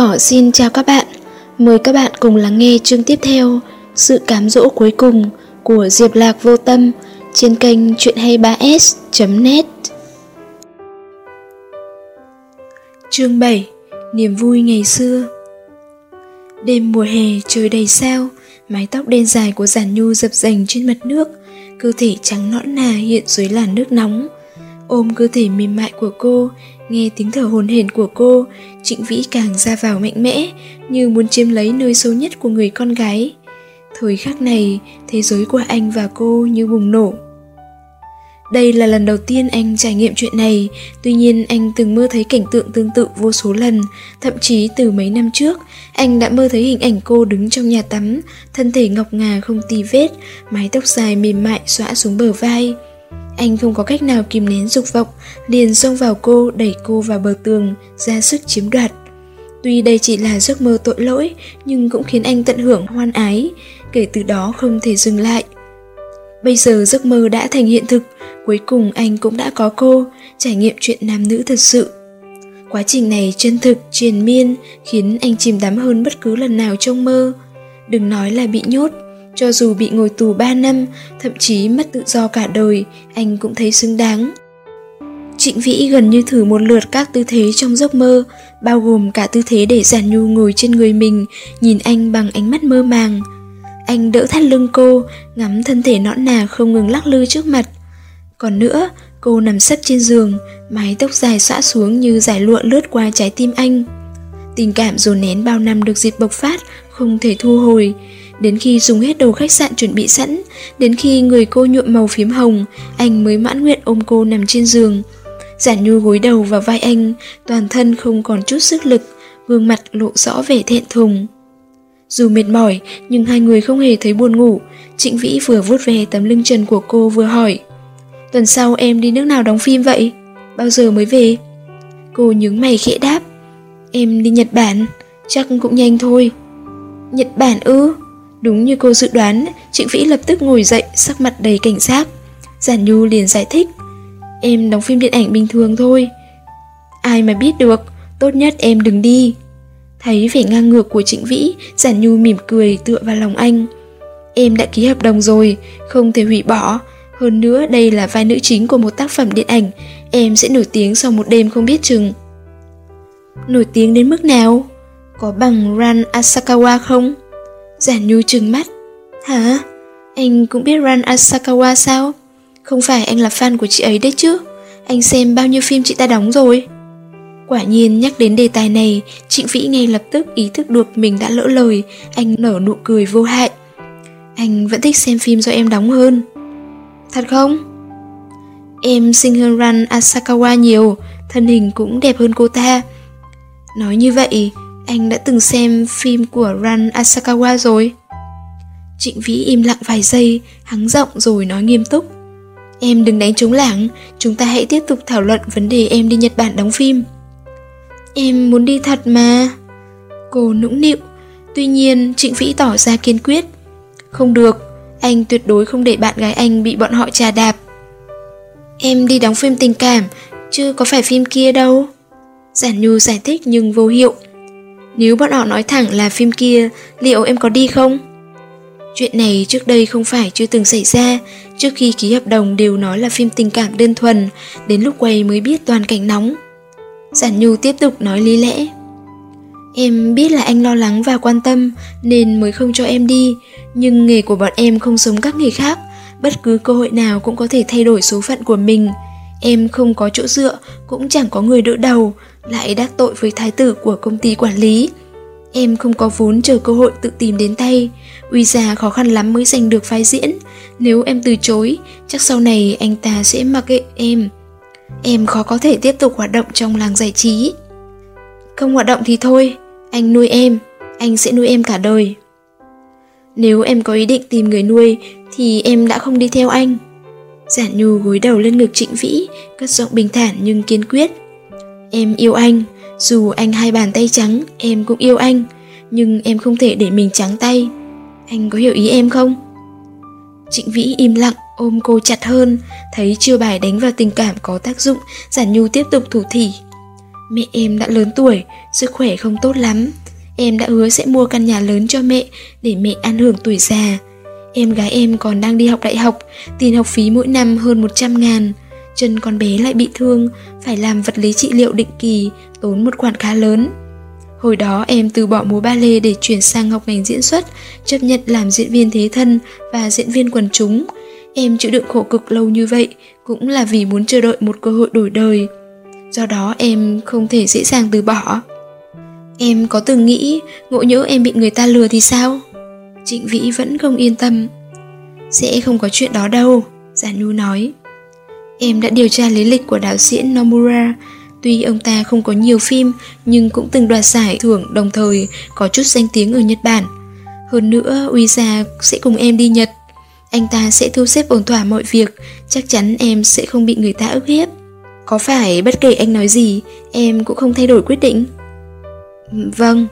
Cỏ xin chào các bạn. Mời các bạn cùng lắng nghe chương tiếp theo, Sự cám dỗ cuối cùng của Diệp Lạc Vô Tâm trên kênh Chuyện 23s.net Chương 7 Niềm vui ngày xưa. Đêm mùa hè trời đầy sao, Mái tóc đen dài của giản nhu dập dành trên mặt nước, Cơ thể trắng nõn nà hiện dưới làn nước nóng. Ôm cơ thể mềm mại của cô Nghe tiếng thở hồn hển của cô, Trịnh Vĩ càng ra vào mạnh mẽ, như muốn chiếm lấy nơi sâu nhất của người con gái. Thời khắc này, thế giới của anh và cô như bùng nổ. Đây là lần đầu tiên anh trải nghiệm chuyện này, tuy nhiên anh từng mơ thấy cảnh tượng tương tự vô số lần, thậm chí từ mấy năm trước, anh đã mơ thấy hình ảnh cô đứng trong nhà tắm, thân thể ngọc ngà không tì vết, mái tóc dài mềm mại xõa xuống bờ vai. Anh không có cách nào kìm nén dục vọng, liền xông vào cô, đẩy cô vào bờ tường, ra sức chiếm đoạt. Tuy đây chỉ là giấc mơ tội lỗi, nhưng cũng khiến anh tận hưởng hoan ái, kể từ đó không thể dừng lại. Bây giờ giấc mơ đã thành hiện thực, cuối cùng anh cũng đã có cô, trải nghiệm chuyện nam nữ thật sự. Quá trình này chân thực, triền miên, khiến anh chìm đắm hơn bất cứ lần nào trong mơ. Đừng nói là bị nhốt, cho dù bị ngồi tù 3 năm, thậm chí mất tự do cả đời, anh cũng thấy xứng đáng. Trịnh Vĩ gần như thử một lượt các tư thế trong giấc mơ, bao gồm cả tư thế để Giản Nhu ngồi trên người mình, nhìn anh bằng ánh mắt mơ màng. Anh đỡ thắt lưng cô, ngắm thân thể nõn nà không ngừng lắc lư trước mặt. Còn nữa, cô nằm sấp trên giường, mái tóc dài xõa xuống như giải lụa lướt qua trái tim anh. Tình cảm dồn nén bao năm được dịp bộc phát, không thể thu hồi, Đến khi dùng hết đồ khách sạn chuẩn bị sẵn, đến khi người cô nhuộm màu phím hồng, anh mới mãn nguyện ôm cô nằm trên giường. Giản nhu gối đầu vào vai anh, toàn thân không còn chút sức lực, gương mặt lộ rõ vẻ thẹn thùng. Dù mệt mỏi, nhưng hai người không hề thấy buồn ngủ. Trịnh Vĩ vừa vuốt về tấm lưng trần của cô vừa hỏi. Tuần sau em đi nước nào đóng phim vậy? Bao giờ mới về? Cô nhướng mày khẽ đáp. Em đi Nhật Bản, chắc cũng nhanh thôi. Nhật Bản ư? Đúng như cô dự đoán, Trịnh Vĩ lập tức ngồi dậy, sắc mặt đầy cảnh giác. Giản Nhu liền giải thích, em đóng phim điện ảnh bình thường thôi. Ai mà biết được, tốt nhất em đừng đi. Thấy vẻ ngang ngược của Trịnh Vĩ, Giản Nhu mỉm cười tựa vào lòng anh. Em đã ký hợp đồng rồi, không thể hủy bỏ. Hơn nữa đây là vai nữ chính của một tác phẩm điện ảnh, em sẽ nổi tiếng sau một đêm không biết chừng. Nổi tiếng đến mức nào? Có bằng Ran Asakawa không? Giản Nhu trừng mắt. Hả? Anh cũng biết Ran Asakawa sao? Không phải anh là fan của chị ấy đấy chứ? Anh xem bao nhiêu phim chị ta đóng rồi? Quả nhiên nhắc đến đề tài này, Trịnh Vĩ ngay lập tức ý thức được mình đã lỡ lời, anh nở nụ cười vô hại. Anh vẫn thích xem phim do em đóng hơn. Thật không? Em xinh hơn Ran Asakawa nhiều, thân hình cũng đẹp hơn cô ta. Nói như vậy, anh đã từng xem phim của Ran Asakawa rồi. Trịnh Vĩ im lặng vài giây, hắng giọng rồi nói nghiêm túc. Em đừng đánh trống lảng, chúng ta hãy tiếp tục thảo luận vấn đề em đi Nhật Bản đóng phim. Em muốn đi thật mà. Cô nũng nịu, tuy nhiên Trịnh Vĩ tỏ ra kiên quyết. Không được, anh tuyệt đối không để bạn gái anh bị bọn họ trà đạp. Em đi đóng phim tình cảm, chứ có phải phim kia đâu. Giản Nhu giải thích nhưng vô hiệu. Nếu bọn họ nói thẳng là phim kia, liệu em có đi không? Chuyện này trước đây không phải chưa từng xảy ra, trước khi ký hợp đồng đều nói là phim tình cảm đơn thuần, đến lúc quay mới biết toàn cảnh nóng. Giản Nhu tiếp tục nói lý lẽ. Em biết là anh lo lắng và quan tâm nên mới không cho em đi, nhưng nghề của bọn em không giống các nghề khác, bất cứ cơ hội nào cũng có thể thay đổi số phận của mình. Em không có chỗ dựa, cũng chẳng có người đỡ đầu, lại đắc tội với thái tử của công ty quản lý. Em không có vốn chờ cơ hội tự tìm đến tay, uy già khó khăn lắm mới giành được vai diễn. Nếu em từ chối, chắc sau này anh ta sẽ mặc kệ em. Em khó có thể tiếp tục hoạt động trong làng giải trí. Không hoạt động thì thôi, anh nuôi em, anh sẽ nuôi em cả đời. Nếu em có ý định tìm người nuôi thì em đã không đi theo anh. Giản Nhu gối đầu lên ngực Trịnh Vĩ, cất giọng bình thản nhưng kiên quyết. Em yêu anh, dù anh hai bàn tay trắng, em cũng yêu anh, nhưng em không thể để mình trắng tay. Anh có hiểu ý em không? Trịnh Vĩ im lặng, ôm cô chặt hơn, thấy chiêu bài đánh vào tình cảm có tác dụng, Giản Nhu tiếp tục thủ thỉ. Mẹ em đã lớn tuổi, sức khỏe không tốt lắm. Em đã hứa sẽ mua căn nhà lớn cho mẹ để mẹ ăn hưởng tuổi già. Em gái em còn đang đi học đại học, tiền học phí mỗi năm hơn 100 ngàn. Chân con bé lại bị thương, phải làm vật lý trị liệu định kỳ, tốn một khoản khá lớn. Hồi đó em từ bỏ múa ba lê để chuyển sang học ngành diễn xuất, chấp nhận làm diễn viên thế thân và diễn viên quần chúng. Em chịu đựng khổ cực lâu như vậy cũng là vì muốn chờ đợi một cơ hội đổi đời. Do đó em không thể dễ dàng từ bỏ. Em có từng nghĩ ngộ nhỡ em bị người ta lừa thì sao? Trịnh Vĩ vẫn không yên tâm. Sẽ không có chuyện đó đâu, Giả Nhu nói. Em đã điều tra lý lịch của đạo diễn Nomura. Tuy ông ta không có nhiều phim nhưng cũng từng đoạt giải thưởng đồng thời có chút danh tiếng ở Nhật Bản. Hơn nữa, Uisa sẽ cùng em đi Nhật. Anh ta sẽ thu xếp ổn thỏa mọi việc, chắc chắn em sẽ không bị người ta ức hiếp. Có phải bất kể anh nói gì, em cũng không thay đổi quyết định? Vâng.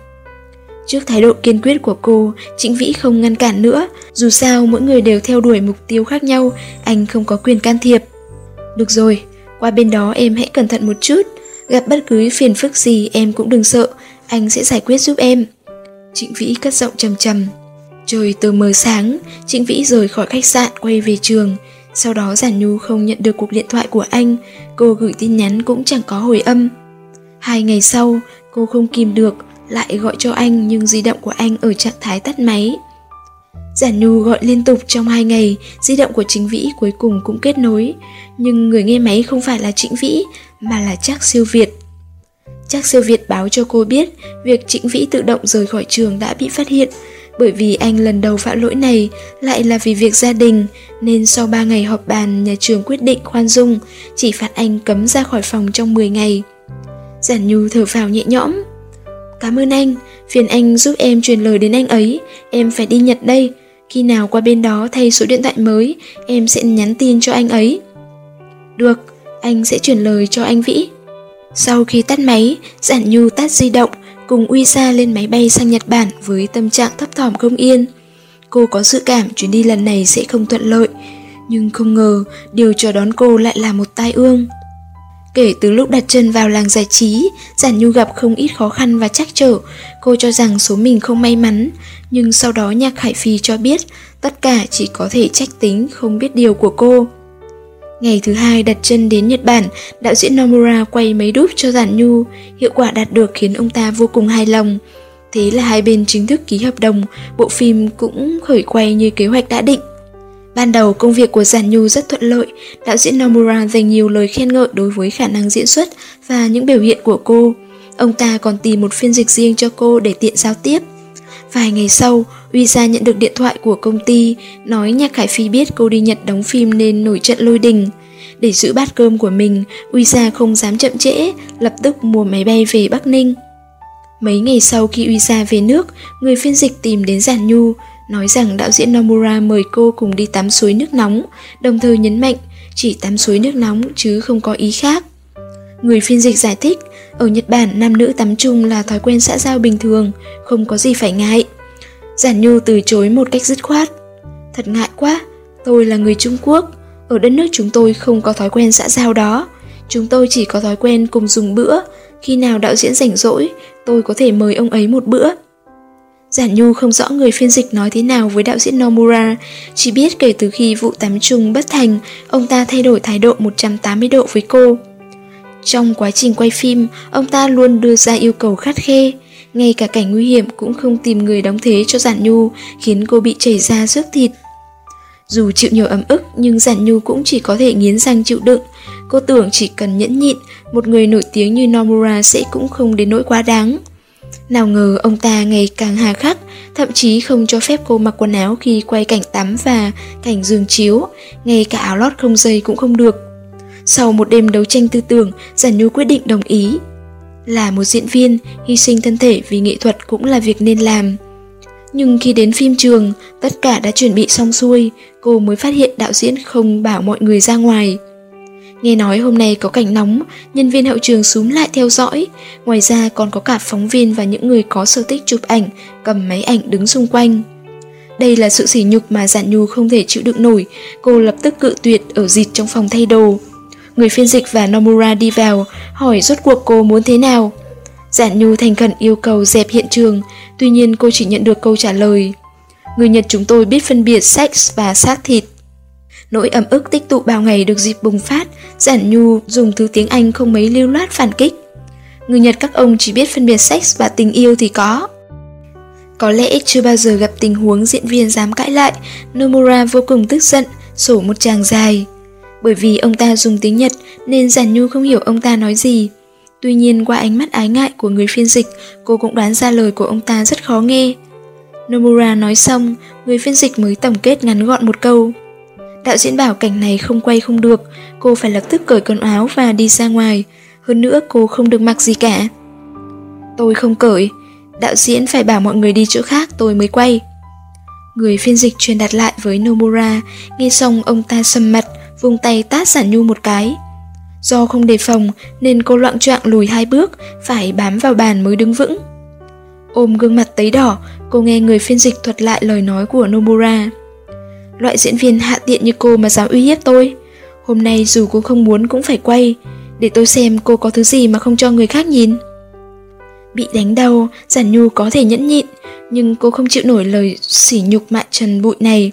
Trước thái độ kiên quyết của cô, Trịnh Vĩ không ngăn cản nữa. Dù sao mỗi người đều theo đuổi mục tiêu khác nhau, anh không có quyền can thiệp. Được rồi, qua bên đó em hãy cẩn thận một chút. Gặp bất cứ phiền phức gì em cũng đừng sợ, anh sẽ giải quyết giúp em. Trịnh Vĩ cất giọng trầm trầm. Trời từ mờ sáng, Trịnh Vĩ rời khỏi khách sạn quay về trường. Sau đó Giản Nhu không nhận được cuộc điện thoại của anh, cô gửi tin nhắn cũng chẳng có hồi âm. Hai ngày sau, cô không kìm được, lại gọi cho anh nhưng di động của anh ở trạng thái tắt máy. Giản Nhu gọi liên tục trong hai ngày, di động của Chính Vĩ cuối cùng cũng kết nối, nhưng người nghe máy không phải là Trịnh Vĩ, mà là Trác Siêu Việt. Trác Siêu Việt báo cho cô biết việc Trịnh Vĩ tự động rời khỏi trường đã bị phát hiện, bởi vì anh lần đầu phạm lỗi này lại là vì việc gia đình, nên sau 3 ngày họp bàn nhà trường quyết định khoan dung, chỉ phạt anh cấm ra khỏi phòng trong 10 ngày. Giản Nhu thở phào nhẹ nhõm. Cảm ơn anh, phiền anh giúp em truyền lời đến anh ấy, em phải đi Nhật đây. Khi nào qua bên đó thay số điện thoại mới, em sẽ nhắn tin cho anh ấy. Được, anh sẽ chuyển lời cho anh Vĩ. Sau khi tắt máy, Giản Nhu tắt di động, cùng Uy Sa lên máy bay sang Nhật Bản với tâm trạng thấp thỏm không yên. Cô có dự cảm chuyến đi lần này sẽ không thuận lợi, nhưng không ngờ điều chờ đón cô lại là một tai ương. Kể từ lúc đặt chân vào làng giải trí, Giản Nhu gặp không ít khó khăn và trắc trở. Cô cho rằng số mình không may mắn, nhưng sau đó Nhạc Khải Phi cho biết tất cả chỉ có thể trách tính không biết điều của cô. Ngày thứ hai đặt chân đến Nhật Bản, đạo diễn Nomura quay mấy đúp cho Giản Nhu, hiệu quả đạt được khiến ông ta vô cùng hài lòng. Thế là hai bên chính thức ký hợp đồng, bộ phim cũng khởi quay như kế hoạch đã định. Ban đầu công việc của Giản Nhu rất thuận lợi, đạo diễn Nomura dành nhiều lời khen ngợi đối với khả năng diễn xuất và những biểu hiện của cô. Ông ta còn tìm một phiên dịch riêng cho cô để tiện giao tiếp. Vài ngày sau, Uy Gia nhận được điện thoại của công ty, nói Nhạc Khải Phi biết cô đi Nhật đóng phim nên nổi trận lôi đình. Để giữ bát cơm của mình, Uy Gia không dám chậm trễ, lập tức mua máy bay về Bắc Ninh. Mấy ngày sau khi Uy Gia về nước, người phiên dịch tìm đến Giản Nhu, nói rằng đạo diễn Nomura mời cô cùng đi tắm suối nước nóng, đồng thời nhấn mạnh chỉ tắm suối nước nóng chứ không có ý khác. Người phiên dịch giải thích, ở Nhật Bản nam nữ tắm chung là thói quen xã giao bình thường, không có gì phải ngại. Giản Nhu từ chối một cách dứt khoát. Thật ngại quá, tôi là người Trung Quốc, ở đất nước chúng tôi không có thói quen xã giao đó. Chúng tôi chỉ có thói quen cùng dùng bữa, khi nào đạo diễn rảnh rỗi, tôi có thể mời ông ấy một bữa. Giản Nhu không rõ người phiên dịch nói thế nào với đạo diễn Nomura, chỉ biết kể từ khi vụ tắm chung bất thành, ông ta thay đổi thái độ 180 độ với cô. Trong quá trình quay phim, ông ta luôn đưa ra yêu cầu khắt khe, ngay cả cảnh nguy hiểm cũng không tìm người đóng thế cho Giản Nhu, khiến cô bị chảy ra rước thịt. Dù chịu nhiều ấm ức nhưng Giản Nhu cũng chỉ có thể nghiến răng chịu đựng. Cô tưởng chỉ cần nhẫn nhịn, một người nổi tiếng như Nomura sẽ cũng không đến nỗi quá đáng. Nào ngờ ông ta ngày càng hà khắc, thậm chí không cho phép cô mặc quần áo khi quay cảnh tắm và cảnh giường chiếu, ngay cả áo lót không dây cũng không được. Sau một đêm đấu tranh tư tưởng, Giản Nhu quyết định đồng ý. Là một diễn viên, hy sinh thân thể vì nghệ thuật cũng là việc nên làm. Nhưng khi đến phim trường, tất cả đã chuẩn bị xong xuôi, cô mới phát hiện đạo diễn không bảo mọi người ra ngoài. Nghe nói hôm nay có cảnh nóng, nhân viên hậu trường súm lại theo dõi. Ngoài ra còn có cả phóng viên và những người có sở thích chụp ảnh, cầm máy ảnh đứng xung quanh. Đây là sự sỉ nhục mà Giản Nhu không thể chịu đựng nổi, cô lập tức cự tuyệt ở dịt trong phòng thay đồ. Người phiên dịch và Nomura đi vào, hỏi rốt cuộc cô muốn thế nào. Giản Nhu thành khẩn yêu cầu dẹp hiện trường, tuy nhiên cô chỉ nhận được câu trả lời. Người Nhật chúng tôi biết phân biệt sex và xác thịt. Nỗi ấm ức tích tụ bao ngày được dịp bùng phát, Giản Nhu dùng thứ tiếng Anh không mấy lưu loát phản kích. Người Nhật các ông chỉ biết phân biệt sex và tình yêu thì có. Có lẽ chưa bao giờ gặp tình huống diễn viên dám cãi lại, Nomura vô cùng tức giận, sổ một tràng dài. Bởi vì ông ta dùng tiếng Nhật nên Giản Nhu không hiểu ông ta nói gì. Tuy nhiên qua ánh mắt ái ngại của người phiên dịch, cô cũng đoán ra lời của ông ta rất khó nghe. Nomura nói xong, người phiên dịch mới tổng kết ngắn gọn một câu. Đạo diễn bảo cảnh này không quay không được, cô phải lập tức cởi quần áo và đi ra ngoài. Hơn nữa cô không được mặc gì cả. Tôi không cởi, đạo diễn phải bảo mọi người đi chỗ khác tôi mới quay. Người phiên dịch truyền đạt lại với Nomura, nghe xong ông ta sầm mặt, vung tay tát Giản Nhu một cái. Do không đề phòng nên cô loạn choạng lùi hai bước, phải bám vào bàn mới đứng vững. Ôm gương mặt tấy đỏ, cô nghe người phiên dịch thuật lại lời nói của Nomura. Loại diễn viên hạ tiện như cô mà dám uy hiếp tôi. Hôm nay dù cô không muốn cũng phải quay, để tôi xem cô có thứ gì mà không cho người khác nhìn. Bị đánh đau, Giản Nhu có thể nhẫn nhịn, nhưng cô không chịu nổi lời sỉ nhục mạ trần bụi này.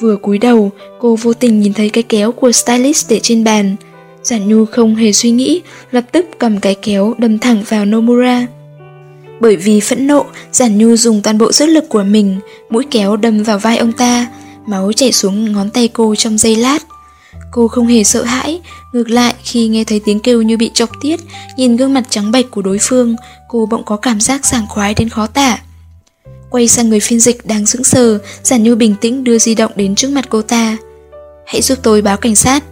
Vừa cúi đầu, cô vô tình nhìn thấy cái kéo của stylist để trên bàn. Giản Nhu không hề suy nghĩ, lập tức cầm cái kéo đâm thẳng vào Nomura. Bởi vì phẫn nộ, Giản Nhu dùng toàn bộ sức lực của mình, mũi kéo đâm vào vai ông ta, máu chảy xuống ngón tay cô trong giây lát. Cô không hề sợ hãi, ngược lại khi nghe thấy tiếng kêu như bị chọc tiết, nhìn gương mặt trắng bệch của đối phương, cô bỗng có cảm giác sảng khoái đến khó tả. Quay sang người phiên dịch đang sững sờ, Giản Nhu bình tĩnh đưa di động đến trước mặt cô ta. Hãy giúp tôi báo cảnh sát.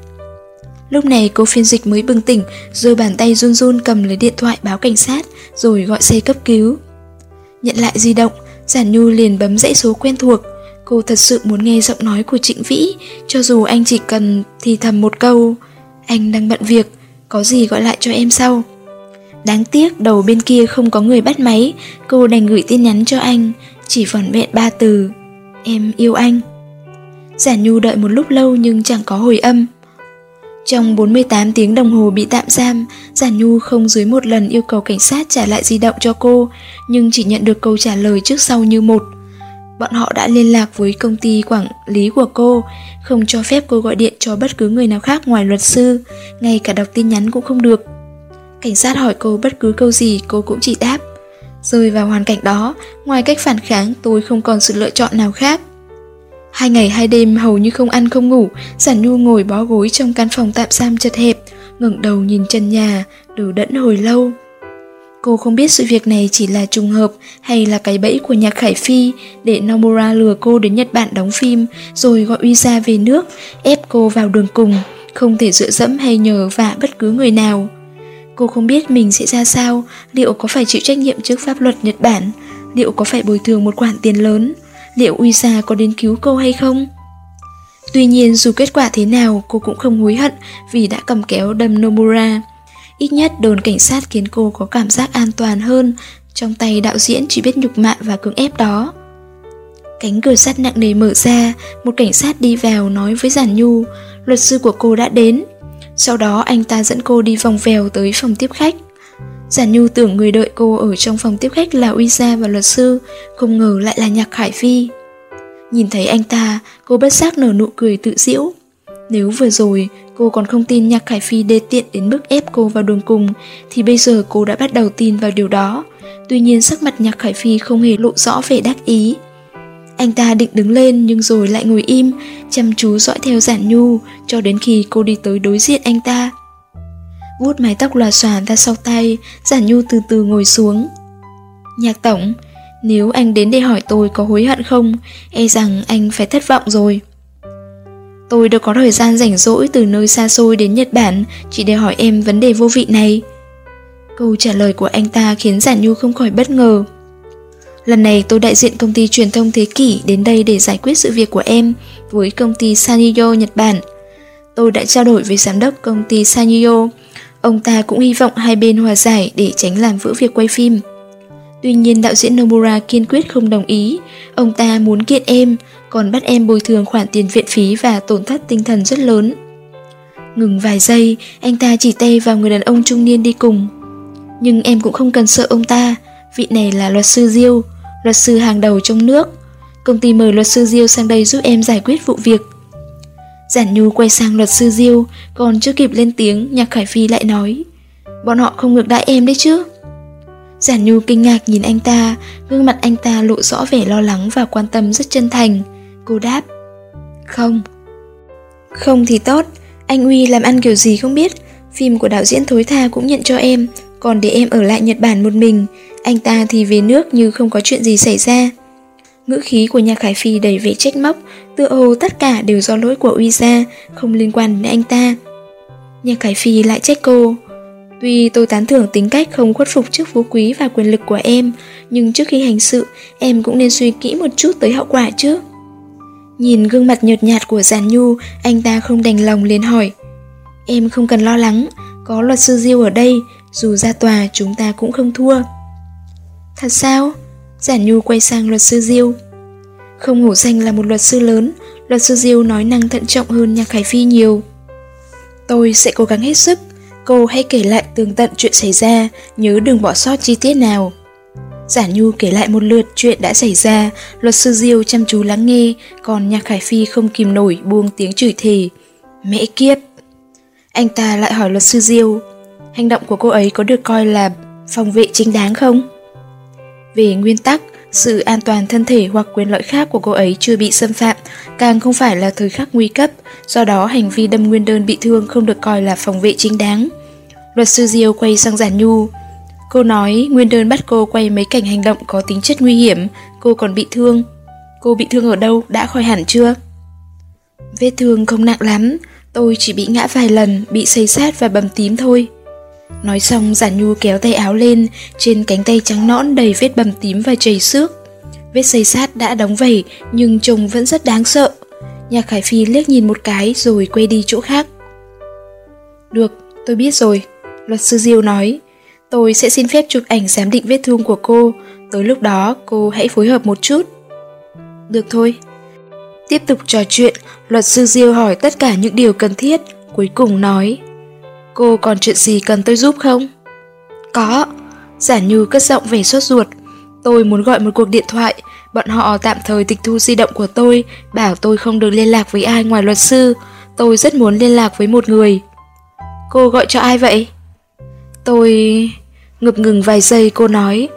Lúc này cô phiên dịch mới bừng tỉnh, rồi bàn tay run run cầm lấy điện thoại báo cảnh sát, rồi gọi xe cấp cứu. Nhận lại di động, Giản Nhu liền bấm dãy số quen thuộc. Cô thật sự muốn nghe giọng nói của Trịnh Vĩ, cho dù anh chỉ cần thì thầm một câu. Anh đang bận việc, có gì gọi lại cho em sau. Đáng tiếc đầu bên kia không có người bắt máy, cô đành gửi tin nhắn cho anh, chỉ vỏn vẹn ba từ. Em yêu anh. Giản Nhu đợi một lúc lâu nhưng chẳng có hồi âm. Trong 48 tiếng đồng hồ bị tạm giam, Giản Nhu không dưới một lần yêu cầu cảnh sát trả lại di động cho cô, nhưng chỉ nhận được câu trả lời trước sau như một. Bọn họ đã liên lạc với công ty quản lý của cô, không cho phép cô gọi điện cho bất cứ người nào khác ngoài luật sư, ngay cả đọc tin nhắn cũng không được. Cảnh sát hỏi cô bất cứ câu gì cô cũng chỉ đáp. Rơi vào hoàn cảnh đó, ngoài cách phản kháng tôi không còn sự lựa chọn nào khác. Hai ngày hai đêm hầu như không ăn không ngủ, Giản Nhu ngồi bó gối trong căn phòng tạm giam chật hẹp, ngẩng đầu nhìn chân nhà, đờ đẫn hồi lâu. Cô không biết sự việc này chỉ là trùng hợp hay là cái bẫy của nhạc Khải Phi để Nomura lừa cô đến Nhật Bản đóng phim rồi gọi uy ra về nước, ép cô vào đường cùng, không thể dựa dẫm hay nhờ vả bất cứ người nào. Cô không biết mình sẽ ra sao, liệu có phải chịu trách nhiệm trước pháp luật Nhật Bản, liệu có phải bồi thường một khoản tiền lớn, liệu Uisa có đến cứu cô hay không? Tuy nhiên dù kết quả thế nào cô cũng không hối hận vì đã cầm kéo đâm Nomura. Ít nhất đồn cảnh sát khiến cô có cảm giác an toàn hơn, trong tay đạo diễn chỉ biết nhục mạ và cưỡng ép đó. Cánh cửa sắt nặng nề mở ra, một cảnh sát đi vào nói với Giản Nhu, luật sư của cô đã đến. Sau đó anh ta dẫn cô đi vòng vèo tới phòng tiếp khách. Giản Nhu tưởng người đợi cô ở trong phòng tiếp khách là Uy Gia và luật sư, không ngờ lại là Nhạc Khải Phi. Nhìn thấy anh ta, cô bất giác nở nụ cười tự giễu. Nếu vừa rồi cô còn không tin Nhạc Khải Phi đê tiện đến mức ép cô vào đường cùng, thì bây giờ cô đã bắt đầu tin vào điều đó. Tuy nhiên sắc mặt Nhạc Khải Phi không hề lộ rõ vẻ đắc ý. Anh ta định đứng lên nhưng rồi lại ngồi im, chăm chú dõi theo Giản Nhu cho đến khi cô đi tới đối diện anh ta vuốt mái tóc lòa xòa ra sau tay, Giản Nhu từ từ ngồi xuống. Nhạc tổng, nếu anh đến để hỏi tôi có hối hận không, e rằng anh phải thất vọng rồi. Tôi đâu có thời gian rảnh rỗi từ nơi xa xôi đến Nhật Bản chỉ để hỏi em vấn đề vô vị này. Câu trả lời của anh ta khiến Giản Nhu không khỏi bất ngờ. Lần này tôi đại diện công ty truyền thông Thế Kỷ đến đây để giải quyết sự việc của em với công ty Sanyo Nhật Bản. Tôi đã trao đổi với giám đốc công ty Sanyo Ông ta cũng hy vọng hai bên hòa giải để tránh làm vỡ việc quay phim. Tuy nhiên đạo diễn Nomura kiên quyết không đồng ý, ông ta muốn kiện em, còn bắt em bồi thường khoản tiền viện phí và tổn thất tinh thần rất lớn. Ngừng vài giây, anh ta chỉ tay vào người đàn ông trung niên đi cùng. Nhưng em cũng không cần sợ ông ta, vị này là luật sư Diêu, luật sư hàng đầu trong nước. Công ty mời luật sư Diêu sang đây giúp em giải quyết vụ việc. Giản Nhu quay sang luật sư Diêu, còn chưa kịp lên tiếng, Nhạc Khải Phi lại nói. Bọn họ không ngược đãi em đấy chứ. Giản Nhu kinh ngạc nhìn anh ta, gương mặt anh ta lộ rõ vẻ lo lắng và quan tâm rất chân thành. Cô đáp, không. Không thì tốt, anh Uy làm ăn kiểu gì không biết, phim của đạo diễn Thối Tha cũng nhận cho em, còn để em ở lại Nhật Bản một mình, anh ta thì về nước như không có chuyện gì xảy ra. Ngữ khí của nhà Khải Phi đầy vẻ trách móc, tựa hồ tất cả đều do lỗi của Uy gia, không liên quan đến anh ta. Nhà Khải Phi lại trách cô, Tuy tôi tán thưởng tính cách không khuất phục trước phú quý và quyền lực của em, nhưng trước khi hành sự, em cũng nên suy kỹ một chút tới hậu quả chứ. Nhìn gương mặt nhợt nhạt của giản Nhu, anh ta không đành lòng liền hỏi. Em không cần lo lắng, có luật sư Diêu ở đây, dù ra tòa chúng ta cũng không thua. Thật sao? Giản Nhu quay sang luật sư Diêu. Không hổ danh là một luật sư lớn, luật sư Diêu nói năng thận trọng hơn Nhạc Khải Phi nhiều. Tôi sẽ cố gắng hết sức, cô hãy kể lại tường tận chuyện xảy ra, nhớ đừng bỏ sót chi tiết nào. Giản Nhu kể lại một lượt chuyện đã xảy ra, luật sư Diêu chăm chú lắng nghe, còn Nhạc Khải Phi không kìm nổi buông tiếng chửi thề. Mẹ kiếp! Anh ta lại hỏi luật sư Diêu, hành động của cô ấy có được coi là phòng vệ chính đáng không? Về nguyên tắc, sự an toàn thân thể hoặc quyền lợi khác của cô ấy chưa bị xâm phạm, càng không phải là thời khắc nguy cấp, do đó hành vi đâm nguyên đơn bị thương không được coi là phòng vệ chính đáng. Luật sư Diêu quay sang Giản Nhu. Cô nói nguyên đơn bắt cô quay mấy cảnh hành động có tính chất nguy hiểm, cô còn bị thương. Cô bị thương ở đâu, đã khỏi hẳn chưa? Vết thương không nặng lắm, tôi chỉ bị ngã vài lần, bị xây sát và bầm tím thôi. Nói xong Giản Nhu kéo tay áo lên, trên cánh tay trắng nõn đầy vết bầm tím và chảy xước. Vết xây sát đã đóng vẩy nhưng trông vẫn rất đáng sợ. Nhạc Khải Phi liếc nhìn một cái rồi quay đi chỗ khác. Được, tôi biết rồi. Luật sư Diêu nói, tôi sẽ xin phép chụp ảnh giám định vết thương của cô, tới lúc đó cô hãy phối hợp một chút. Được thôi. Tiếp tục trò chuyện, luật sư Diêu hỏi tất cả những điều cần thiết, cuối cùng nói Cô còn chuyện gì cần tôi giúp không? Có. Giả Như cất giọng vẻ sốt ruột. Tôi muốn gọi một cuộc điện thoại, bọn họ tạm thời tịch thu di động của tôi, bảo tôi không được liên lạc với ai ngoài luật sư. Tôi rất muốn liên lạc với một người. Cô gọi cho ai vậy? Tôi... Ngập ngừng vài giây cô nói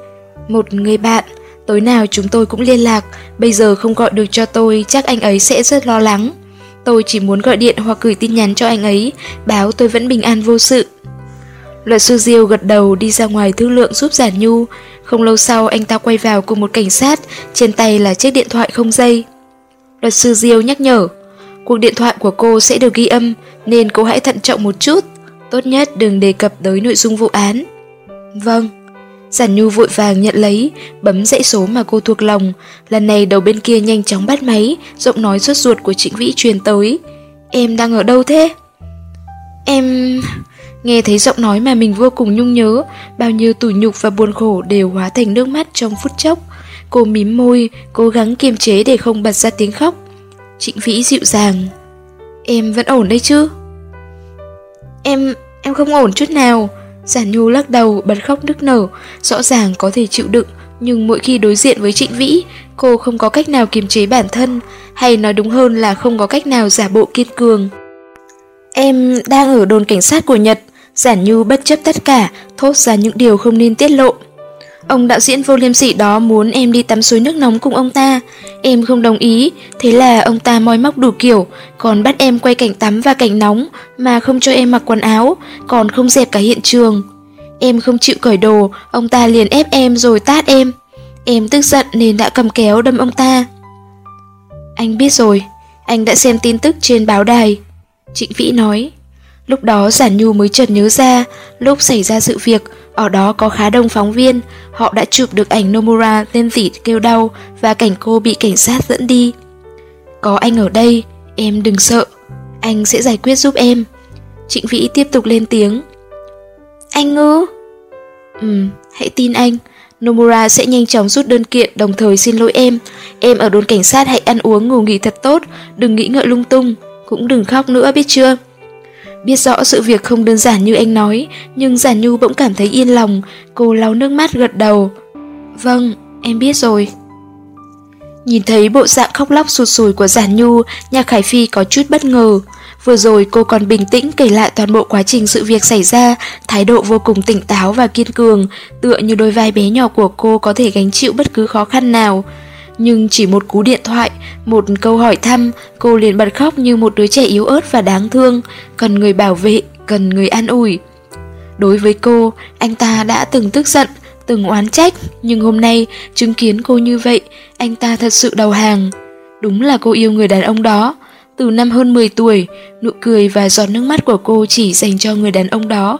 Một người bạn Tối nào chúng tôi cũng liên lạc Bây giờ không gọi được cho tôi Chắc anh ấy sẽ rất lo lắng Tôi chỉ muốn gọi điện hoặc gửi tin nhắn cho anh ấy, báo tôi vẫn bình an vô sự. Luật sư Diêu gật đầu đi ra ngoài thương lượng giúp giả Nhu. Không lâu sau anh ta quay vào cùng một cảnh sát, trên tay là chiếc điện thoại không dây. Luật sư Diêu nhắc nhở, cuộc điện thoại của cô sẽ được ghi âm, nên cô hãy thận trọng một chút. Tốt nhất đừng đề cập tới nội dung vụ án. Vâng. Giản Nhu vội vàng nhận lấy, bấm dãy số mà cô thuộc lòng. Lần này đầu bên kia nhanh chóng bắt máy, giọng nói suốt ruột của Trịnh Vĩ truyền tới. Em đang ở đâu thế? Em... Nghe thấy giọng nói mà mình vô cùng nhung nhớ, bao nhiêu tủi nhục và buồn khổ đều hóa thành nước mắt trong phút chốc. Cô mím môi, cố gắng kiềm chế để không bật ra tiếng khóc. Trịnh Vĩ dịu dàng. Em vẫn ổn đấy chứ? Em... em không ổn chút nào. Giản Nhu lắc đầu bật khóc nức nở, rõ ràng có thể chịu đựng, nhưng mỗi khi đối diện với Trịnh Vĩ, cô không có cách nào kiềm chế bản thân, hay nói đúng hơn là không có cách nào giả bộ kiên cường. Em đang ở đồn cảnh sát của Nhật, Giản Nhu bất chấp tất cả, thốt ra những điều không nên tiết lộ. Ông đạo diễn vô liêm sỉ đó muốn em đi tắm suối nước nóng cùng ông ta. Em không đồng ý, thế là ông ta moi móc đủ kiểu, còn bắt em quay cảnh tắm và cảnh nóng mà không cho em mặc quần áo, còn không dẹp cả hiện trường. Em không chịu cởi đồ, ông ta liền ép em rồi tát em. Em tức giận nên đã cầm kéo đâm ông ta. Anh biết rồi, anh đã xem tin tức trên báo đài. Trịnh Vĩ nói. Lúc đó Giản Nhu mới chợt nhớ ra, lúc xảy ra sự việc, ở đó có khá đông phóng viên, họ đã chụp được ảnh Nomura tên tỉ kêu đau và cảnh cô bị cảnh sát dẫn đi. Có anh ở đây, em đừng sợ, anh sẽ giải quyết giúp em. Trịnh Vĩ tiếp tục lên tiếng. Anh ngư? Ừ, hãy tin anh. Nomura sẽ nhanh chóng rút đơn kiện đồng thời xin lỗi em. Em ở đồn cảnh sát hãy ăn uống ngủ nghỉ thật tốt, đừng nghĩ ngợi lung tung, cũng đừng khóc nữa biết chưa? Biết rõ sự việc không đơn giản như anh nói, nhưng Giản Nhu bỗng cảm thấy yên lòng, cô lau nước mắt gật đầu. Vâng, em biết rồi. Nhìn thấy bộ dạng khóc lóc sụt sùi của Giản Nhu, nhà Khải Phi có chút bất ngờ. Vừa rồi cô còn bình tĩnh kể lại toàn bộ quá trình sự việc xảy ra, thái độ vô cùng tỉnh táo và kiên cường, tựa như đôi vai bé nhỏ của cô có thể gánh chịu bất cứ khó khăn nào. Nhưng chỉ một cú điện thoại, một câu hỏi thăm, cô liền bật khóc như một đứa trẻ yếu ớt và đáng thương, cần người bảo vệ, cần người an ủi. Đối với cô, anh ta đã từng tức giận, từng oán trách, nhưng hôm nay chứng kiến cô như vậy, anh ta thật sự đầu hàng. Đúng là cô yêu người đàn ông đó. Từ năm hơn 10 tuổi, nụ cười và giọt nước mắt của cô chỉ dành cho người đàn ông đó.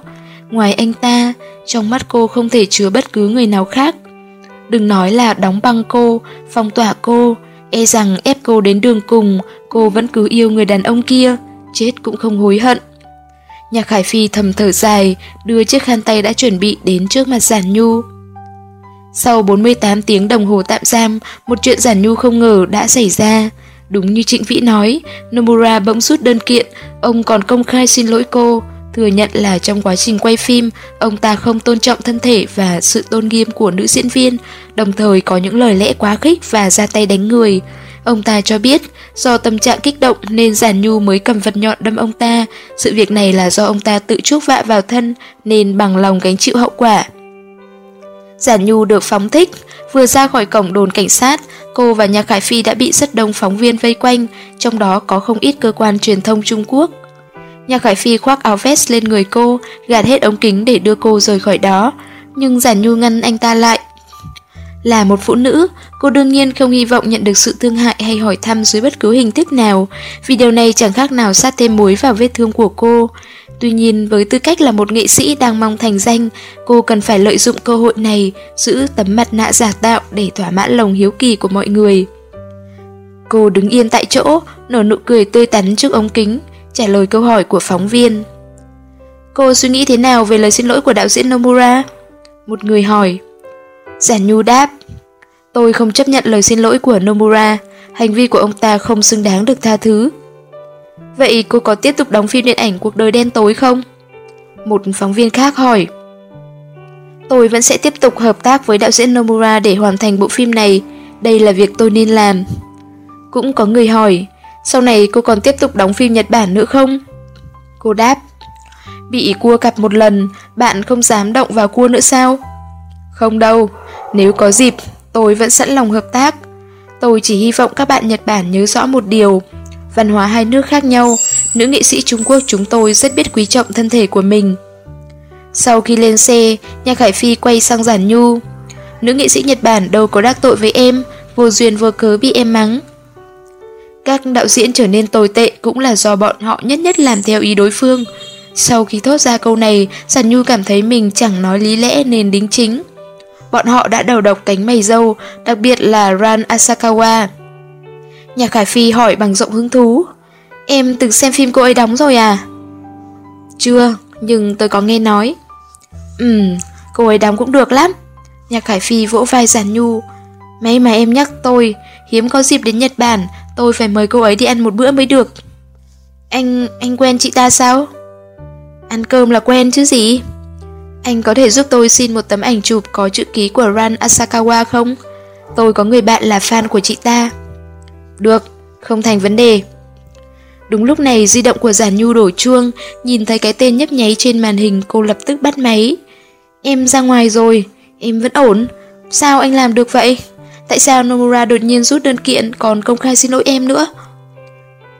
Ngoài anh ta, trong mắt cô không thể chứa bất cứ người nào khác. Đừng nói là đóng băng cô, phong tỏa cô, e rằng ép cô đến đường cùng, cô vẫn cứ yêu người đàn ông kia, chết cũng không hối hận. Nhạc Khải Phi thầm thở dài, đưa chiếc khăn tay đã chuẩn bị đến trước mặt Giản Nhu. Sau 48 tiếng đồng hồ tạm giam, một chuyện Giản Nhu không ngờ đã xảy ra. Đúng như Trịnh Vĩ nói, Nomura bỗng rút đơn kiện, ông còn công khai xin lỗi cô, thừa nhận là trong quá trình quay phim, ông ta không tôn trọng thân thể và sự tôn nghiêm của nữ diễn viên, đồng thời có những lời lẽ quá khích và ra tay đánh người. Ông ta cho biết, do tâm trạng kích động nên Giản Nhu mới cầm vật nhọn đâm ông ta, sự việc này là do ông ta tự chuốc vạ vào thân nên bằng lòng gánh chịu hậu quả. Giản Nhu được phóng thích, vừa ra khỏi cổng đồn cảnh sát, cô và nhà Khải Phi đã bị rất đông phóng viên vây quanh, trong đó có không ít cơ quan truyền thông Trung Quốc. Nhà Khải Phi khoác áo vest lên người cô, gạt hết ống kính để đưa cô rời khỏi đó, nhưng Giản Nhu ngăn anh ta lại. Là một phụ nữ, cô đương nhiên không hy vọng nhận được sự thương hại hay hỏi thăm dưới bất cứ hình thức nào, vì điều này chẳng khác nào sát thêm muối vào vết thương của cô. Tuy nhiên, với tư cách là một nghệ sĩ đang mong thành danh, cô cần phải lợi dụng cơ hội này, giữ tấm mặt nạ giả tạo để thỏa mãn lòng hiếu kỳ của mọi người. Cô đứng yên tại chỗ, nở nụ cười tươi tắn trước ống kính, trả lời câu hỏi của phóng viên. Cô suy nghĩ thế nào về lời xin lỗi của đạo diễn Nomura? Một người hỏi. Giản Nhu đáp. Tôi không chấp nhận lời xin lỗi của Nomura, hành vi của ông ta không xứng đáng được tha thứ. Vậy cô có tiếp tục đóng phim điện ảnh cuộc đời đen tối không? Một phóng viên khác hỏi. Tôi vẫn sẽ tiếp tục hợp tác với đạo diễn Nomura để hoàn thành bộ phim này, đây là việc tôi nên làm. Cũng có người hỏi, sau này cô còn tiếp tục đóng phim Nhật Bản nữa không? Cô đáp, bị cua cặp một lần, bạn không dám động vào cua nữa sao? Không đâu, nếu có dịp, tôi vẫn sẵn lòng hợp tác. Tôi chỉ hy vọng các bạn Nhật Bản nhớ rõ một điều, văn hóa hai nước khác nhau, nữ nghệ sĩ Trung Quốc chúng tôi rất biết quý trọng thân thể của mình. Sau khi lên xe, nhà Khải Phi quay sang Giản Nhu. Nữ nghệ sĩ Nhật Bản đâu có đắc tội với em, vô duyên vô cớ bị em mắng. Các đạo diễn trở nên tồi tệ cũng là do bọn họ nhất nhất làm theo ý đối phương. Sau khi thốt ra câu này, Giản Nhu cảm thấy mình chẳng nói lý lẽ nên đính chính. Bọn họ đã đầu độc cánh mày dâu, đặc biệt là Ran Asakawa. Nhà Khải Phi hỏi bằng giọng hứng thú. Em từng xem phim cô ấy đóng rồi à? Chưa, nhưng tôi có nghe nói. Ừm, cô ấy đóng cũng được lắm. Nhạc Khải Phi vỗ vai Giản Nhu. May mà em nhắc tôi, hiếm có dịp đến Nhật Bản, tôi phải mời cô ấy đi ăn một bữa mới được. Anh, anh quen chị ta sao? Ăn cơm là quen chứ gì? Anh có thể giúp tôi xin một tấm ảnh chụp có chữ ký của Ran Asakawa không? Tôi có người bạn là fan của chị ta. Được, không thành vấn đề. Đúng lúc này di động của Giản Nhu đổ chuông, nhìn thấy cái tên nhấp nháy trên màn hình cô lập tức bắt máy. Em ra ngoài rồi, em vẫn ổn. Sao anh làm được vậy? Tại sao Nomura đột nhiên rút đơn kiện còn công khai xin lỗi em nữa?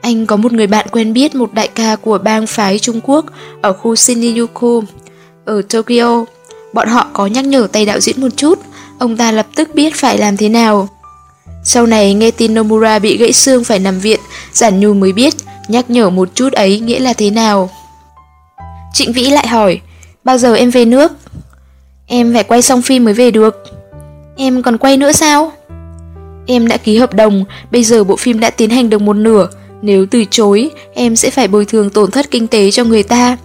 Anh có một người bạn quen biết một đại ca của bang phái Trung Quốc ở khu Shinjuku, ở Tokyo. Bọn họ có nhắc nhở tay đạo diễn một chút, ông ta lập tức biết phải làm thế nào. Sau này nghe tin Nomura bị gãy xương phải nằm viện, Giản Nhu mới biết nhắc nhở một chút ấy nghĩa là thế nào. Trịnh Vĩ lại hỏi, bao giờ em về nước? Em phải quay xong phim mới về được. Em còn quay nữa sao? Em đã ký hợp đồng, bây giờ bộ phim đã tiến hành được một nửa. Nếu từ chối, em sẽ phải bồi thường tổn thất kinh tế cho người ta.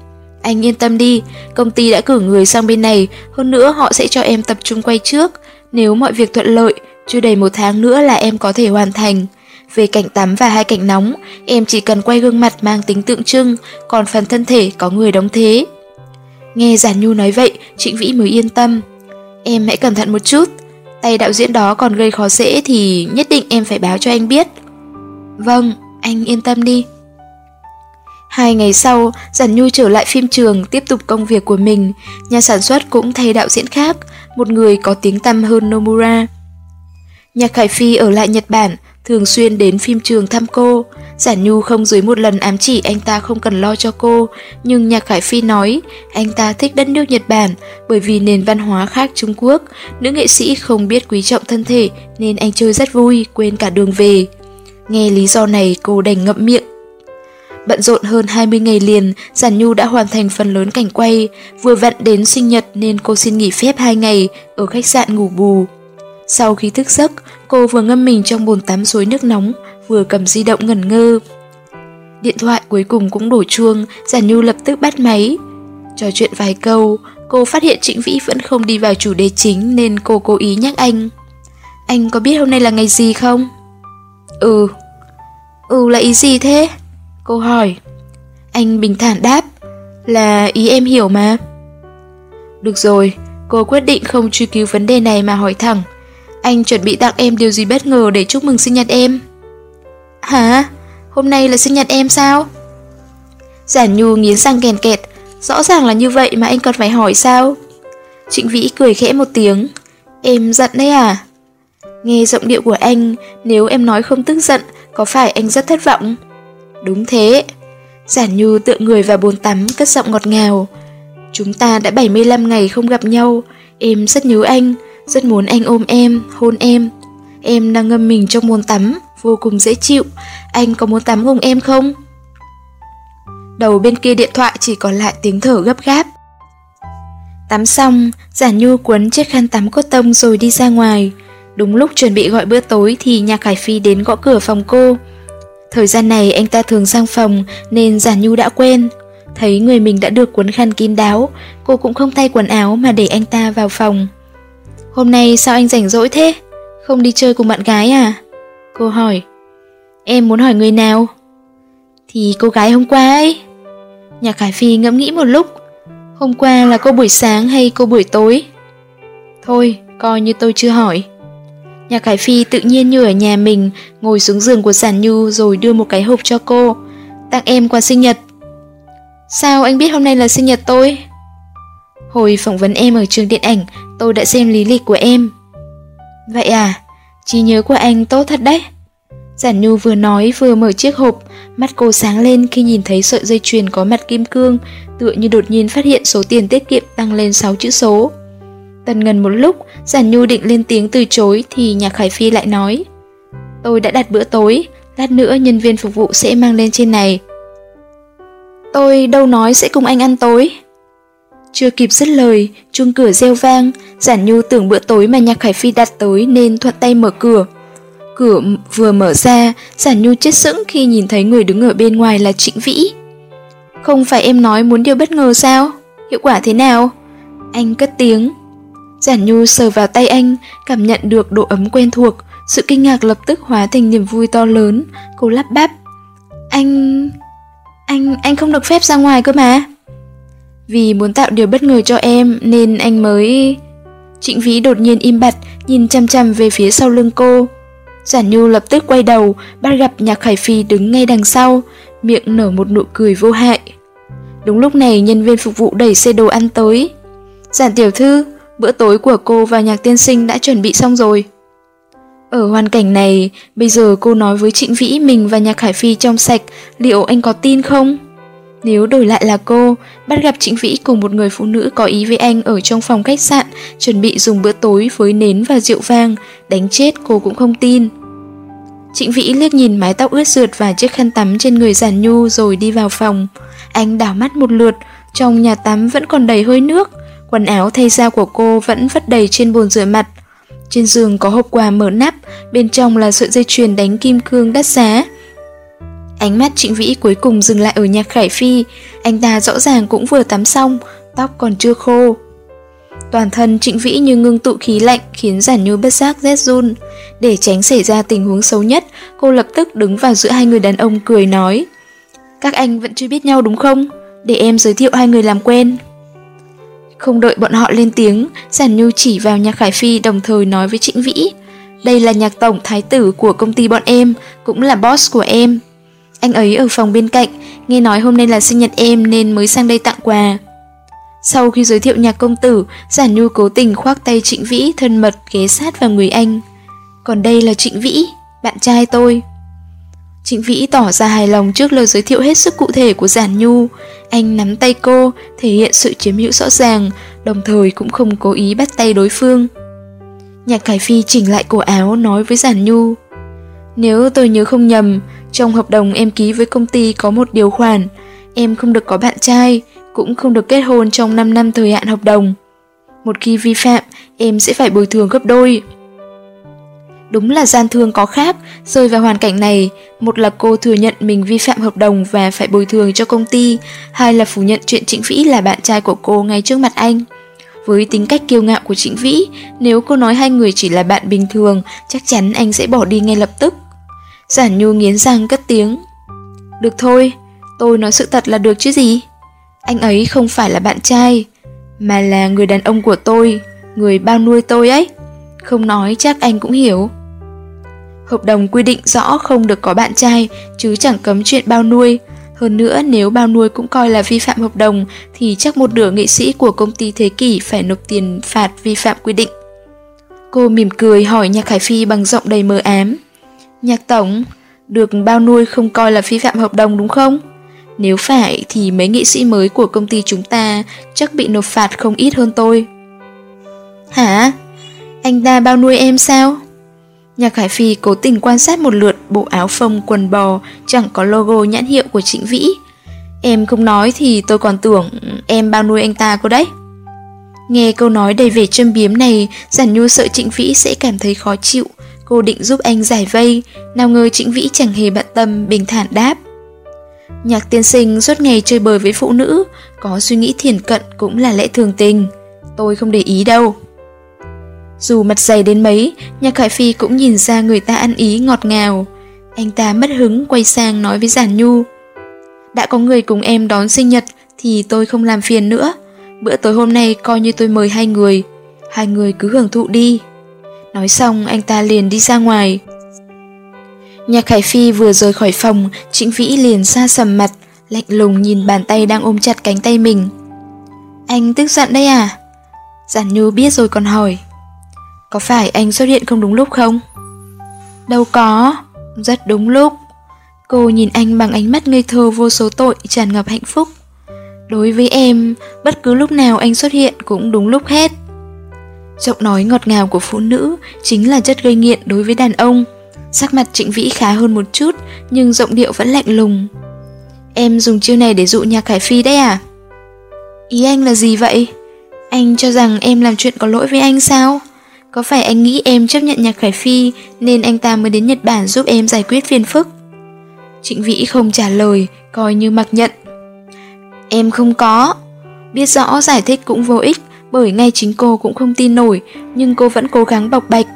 Anh yên tâm đi, công ty đã cử người sang bên này, hơn nữa họ sẽ cho em tập trung quay trước. Nếu mọi việc thuận lợi, chưa đầy một tháng nữa là em có thể hoàn thành. Về cảnh tắm và hai cảnh nóng, em chỉ cần quay gương mặt mang tính tượng trưng, còn phần thân thể có người đóng thế. Nghe Giản Nhu nói vậy, Trịnh Vĩ mới yên tâm. Em hãy cẩn thận một chút, tay đạo diễn đó còn gây khó dễ thì nhất định em phải báo cho anh biết. Vâng, anh yên tâm đi. Hai ngày sau, Giản Nhu trở lại phim trường tiếp tục công việc của mình. Nhà sản xuất cũng thay đạo diễn khác, một người có tiếng tăm hơn Nomura. Nhạc Khải Phi ở lại Nhật Bản, thường xuyên đến phim trường thăm cô. Giản Nhu không dưới một lần ám chỉ anh ta không cần lo cho cô, nhưng Nhạc Khải Phi nói anh ta thích đất nước Nhật Bản bởi vì nền văn hóa khác Trung Quốc, nữ nghệ sĩ không biết quý trọng thân thể nên anh chơi rất vui, quên cả đường về. Nghe lý do này cô đành ngậm miệng. Bận rộn hơn 20 ngày liền, Giản Nhu đã hoàn thành phần lớn cảnh quay, vừa vặn đến sinh nhật nên cô xin nghỉ phép 2 ngày ở khách sạn ngủ bù. Sau khi thức giấc, cô vừa ngâm mình trong bồn tắm suối nước nóng, vừa cầm di động ngẩn ngơ. Điện thoại cuối cùng cũng đổ chuông, Giản Nhu lập tức bắt máy. Trò chuyện vài câu, cô phát hiện Trịnh Vĩ vẫn không đi vào chủ đề chính nên cô cố ý nhắc anh. Anh có biết hôm nay là ngày gì không? Ừ. Ừ là ý gì thế? Cô hỏi. Anh bình thản đáp. Là ý em hiểu mà. Được rồi, cô quyết định không truy cứu vấn đề này mà hỏi thẳng. Anh chuẩn bị tặng em điều gì bất ngờ để chúc mừng sinh nhật em? Hả? Hôm nay là sinh nhật em sao? Giản Nhu nghiến răng kèn kẹt, rõ ràng là như vậy mà anh còn phải hỏi sao? Trịnh Vĩ cười khẽ một tiếng, em giận đấy à? Nghe giọng điệu của anh, nếu em nói không tức giận, có phải anh rất thất vọng? Đúng thế. Giản Nhu tựa người vào bồn tắm, cất giọng ngọt ngào. Chúng ta đã 75 ngày không gặp nhau, em rất nhớ anh, rất muốn anh ôm em, hôn em. Em đang ngâm mình trong bồn tắm, vô cùng dễ chịu. Anh có muốn tắm cùng em không? Đầu bên kia điện thoại chỉ còn lại tiếng thở gấp gáp. Tắm xong, Giản Nhu cuốn chiếc khăn tắm cốt tông rồi đi ra ngoài. Đúng lúc chuẩn bị gọi bữa tối thì Nhạc Khải Phi đến gõ cửa phòng cô. Thời gian này anh ta thường sang phòng nên Giản Nhu đã quên. Thấy người mình đã được cuốn khăn kín đáo, cô cũng không thay quần áo mà để anh ta vào phòng. Hôm nay sao anh rảnh rỗi thế? Không đi chơi cùng bạn gái à? Cô hỏi. Em muốn hỏi người nào? Thì cô gái hôm qua ấy. Nhạc Khải Phi ngẫm nghĩ một lúc. Hôm qua là cô buổi sáng hay cô buổi tối? Thôi, coi như tôi chưa hỏi. Nhạc Khải Phi tự nhiên như ở nhà mình, ngồi xuống giường của Giản Nhu rồi đưa một cái hộp cho cô. Tặng em quà sinh nhật. Sao anh biết hôm nay là sinh nhật tôi? Hồi phỏng vấn em ở trường điện ảnh, tôi đã xem lý lịch của em. Vậy à, trí nhớ của anh tốt thật đấy. Giản Nhu vừa nói vừa mở chiếc hộp, mắt cô sáng lên khi nhìn thấy sợi dây chuyền có mặt kim cương, tựa như đột nhiên phát hiện số tiền tiết kiệm tăng lên 6 chữ số. Tần ngần một lúc, Giản Nhu định lên tiếng từ chối thì Nhạc Khải Phi lại nói Tôi đã đặt bữa tối, lát nữa nhân viên phục vụ sẽ mang lên trên này. Tôi đâu nói sẽ cùng anh ăn tối. Chưa kịp dứt lời, chuông cửa reo vang, Giản Nhu tưởng bữa tối mà Nhạc Khải Phi đặt tới nên thuận tay mở cửa. Cửa vừa mở ra, Giản Nhu chết sững khi nhìn thấy người đứng ở bên ngoài là Trịnh Vĩ. Không phải em nói muốn điều bất ngờ sao? Hiệu quả thế nào? Anh cất tiếng. Giản Nhu sờ vào tay anh, cảm nhận được độ ấm quen thuộc, sự kinh ngạc lập tức hóa thành niềm vui to lớn, cô lắp bắp. Anh... anh... anh không được phép ra ngoài cơ mà. Vì muốn tạo điều bất ngờ cho em nên anh mới... Trịnh Vĩ đột nhiên im bặt, nhìn chăm chăm về phía sau lưng cô. Giản Nhu lập tức quay đầu, bắt gặp Nhạc Khải Phi đứng ngay đằng sau, miệng nở một nụ cười vô hại. Đúng lúc này nhân viên phục vụ đẩy xe đồ ăn tới. Giản tiểu thư, bữa tối của cô và nhạc tiên sinh đã chuẩn bị xong rồi. Ở hoàn cảnh này, bây giờ cô nói với Trịnh Vĩ mình và nhạc Khải Phi trong sạch, liệu anh có tin không? Nếu đổi lại là cô, bắt gặp Trịnh Vĩ cùng một người phụ nữ có ý với anh ở trong phòng khách sạn, chuẩn bị dùng bữa tối với nến và rượu vang, đánh chết cô cũng không tin. Trịnh Vĩ liếc nhìn mái tóc ướt sượt và chiếc khăn tắm trên người giản nhu rồi đi vào phòng. Anh đảo mắt một lượt, trong nhà tắm vẫn còn đầy hơi nước, quần áo thay da của cô vẫn vất đầy trên bồn rửa mặt. Trên giường có hộp quà mở nắp, bên trong là sợi dây chuyền đánh kim cương đắt giá. Ánh mắt Trịnh Vĩ cuối cùng dừng lại ở nhạc Khải Phi, anh ta rõ ràng cũng vừa tắm xong, tóc còn chưa khô. Toàn thân Trịnh Vĩ như ngưng tụ khí lạnh khiến Giản Như bất giác rét run. Để tránh xảy ra tình huống xấu nhất, cô lập tức đứng vào giữa hai người đàn ông cười nói. Các anh vẫn chưa biết nhau đúng không? Để em giới thiệu hai người làm quen. Không đợi bọn họ lên tiếng, Giản Nhu chỉ vào nhạc Khải Phi đồng thời nói với Trịnh Vĩ. Đây là nhạc tổng thái tử của công ty bọn em, cũng là boss của em. Anh ấy ở phòng bên cạnh, nghe nói hôm nay là sinh nhật em nên mới sang đây tặng quà. Sau khi giới thiệu nhạc công tử, Giản Nhu cố tình khoác tay Trịnh Vĩ thân mật ghé sát vào người anh. Còn đây là Trịnh Vĩ, bạn trai tôi. Trịnh Vĩ tỏ ra hài lòng trước lời giới thiệu hết sức cụ thể của Giản Nhu. Anh nắm tay cô, thể hiện sự chiếm hữu rõ ràng, đồng thời cũng không cố ý bắt tay đối phương. Nhạc Khải Phi chỉnh lại cổ áo nói với Giản Nhu. Nếu tôi nhớ không nhầm, trong hợp đồng em ký với công ty có một điều khoản, em không được có bạn trai, cũng không được kết hôn trong 5 năm thời hạn hợp đồng. Một khi vi phạm, em sẽ phải bồi thường gấp đôi. Đúng là gian thương có khác, rơi vào hoàn cảnh này, một là cô thừa nhận mình vi phạm hợp đồng và phải bồi thường cho công ty, hai là phủ nhận chuyện Trịnh Vĩ là bạn trai của cô ngay trước mặt anh. Với tính cách kiêu ngạo của Trịnh Vĩ, nếu cô nói hai người chỉ là bạn bình thường, chắc chắn anh sẽ bỏ đi ngay lập tức. Giản Nhu nghiến răng cất tiếng. Được thôi, tôi nói sự thật là được chứ gì. Anh ấy không phải là bạn trai, mà là người đàn ông của tôi, người bao nuôi tôi ấy. Không nói chắc anh cũng hiểu. Hợp đồng quy định rõ không được có bạn trai, chứ chẳng cấm chuyện bao nuôi. Hơn nữa, nếu bao nuôi cũng coi là vi phạm hợp đồng, thì chắc một nửa nghệ sĩ của công ty Thế Kỷ phải nộp tiền phạt vi phạm quy định. Cô mỉm cười hỏi Nhạc Khải Phi bằng giọng đầy mờ ám. Nhạc Tổng, được bao nuôi không coi là vi phạm hợp đồng đúng không? Nếu phải thì mấy nghệ sĩ mới của công ty chúng ta chắc bị nộp phạt không ít hơn tôi. Hả? Anh ta bao nuôi em sao? Nhạc Khải Phi cố tình quan sát một lượt bộ áo phông quần bò chẳng có logo nhãn hiệu của Trịnh Vĩ. Em không nói thì tôi còn tưởng em bao nuôi anh ta cô đấy. Nghe câu nói đầy vẻ châm biếm này, Giản Nhu sợ Trịnh Vĩ sẽ cảm thấy khó chịu. Cô định giúp anh giải vây, nào ngờ Trịnh Vĩ chẳng hề bận tâm, bình thản đáp. Nhạc tiên sinh suốt ngày chơi bời với phụ nữ, có suy nghĩ thiền cận cũng là lẽ thường tình. Tôi không để ý đâu. Dù mặt dày đến mấy, nhạc Khải Phi cũng nhìn ra người ta ăn ý ngọt ngào. Anh ta mất hứng quay sang nói với Giản Nhu. Đã có người cùng em đón sinh nhật thì tôi không làm phiền nữa. Bữa tối hôm nay coi như tôi mời hai người. Hai người cứ hưởng thụ đi. Nói xong anh ta liền đi ra ngoài. Nhạc Khải Phi vừa rời khỏi phòng, Trịnh Vĩ liền xa sầm mặt, lạnh lùng nhìn bàn tay đang ôm chặt cánh tay mình. Anh tức giận đây à? Giản Nhu biết rồi còn hỏi. Có phải anh xuất hiện không đúng lúc không? Đâu có, rất đúng lúc. Cô nhìn anh bằng ánh mắt ngây thơ vô số tội tràn ngập hạnh phúc. Đối với em, bất cứ lúc nào anh xuất hiện cũng đúng lúc hết. Giọng nói ngọt ngào của phụ nữ chính là chất gây nghiện đối với đàn ông. Sắc mặt Trịnh Vĩ khá hơn một chút, nhưng giọng điệu vẫn lạnh lùng. Em dùng chiêu này để dụ nhà Khải Phi đấy à? Ý anh là gì vậy? Anh cho rằng em làm chuyện có lỗi với anh sao? Có phải anh nghĩ em chấp nhận nhạc Khải Phi nên anh ta mới đến Nhật Bản giúp em giải quyết phiền phức? Trịnh Vĩ không trả lời, coi như mặc nhận. Em không có. Biết rõ giải thích cũng vô ích bởi ngay chính cô cũng không tin nổi nhưng cô vẫn cố gắng bộc bạch.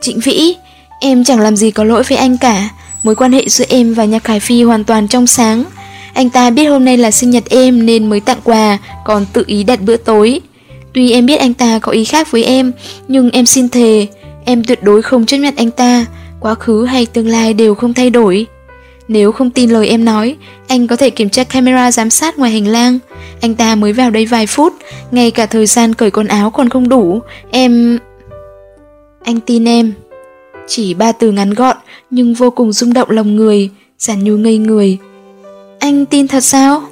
Trịnh Vĩ, em chẳng làm gì có lỗi với anh cả. Mối quan hệ giữa em và nhạc Khải Phi hoàn toàn trong sáng. Anh ta biết hôm nay là sinh nhật em nên mới tặng quà, còn tự ý đặt bữa tối. Tuy em biết anh ta có ý khác với em, nhưng em xin thề, em tuyệt đối không chấp nhận anh ta, quá khứ hay tương lai đều không thay đổi. Nếu không tin lời em nói, anh có thể kiểm tra camera giám sát ngoài hành lang. Anh ta mới vào đây vài phút, ngay cả thời gian cởi quần áo còn không đủ, em... Anh tin em. Chỉ ba từ ngắn gọn, nhưng vô cùng rung động lòng người, giản nhu ngây người. Anh tin thật sao?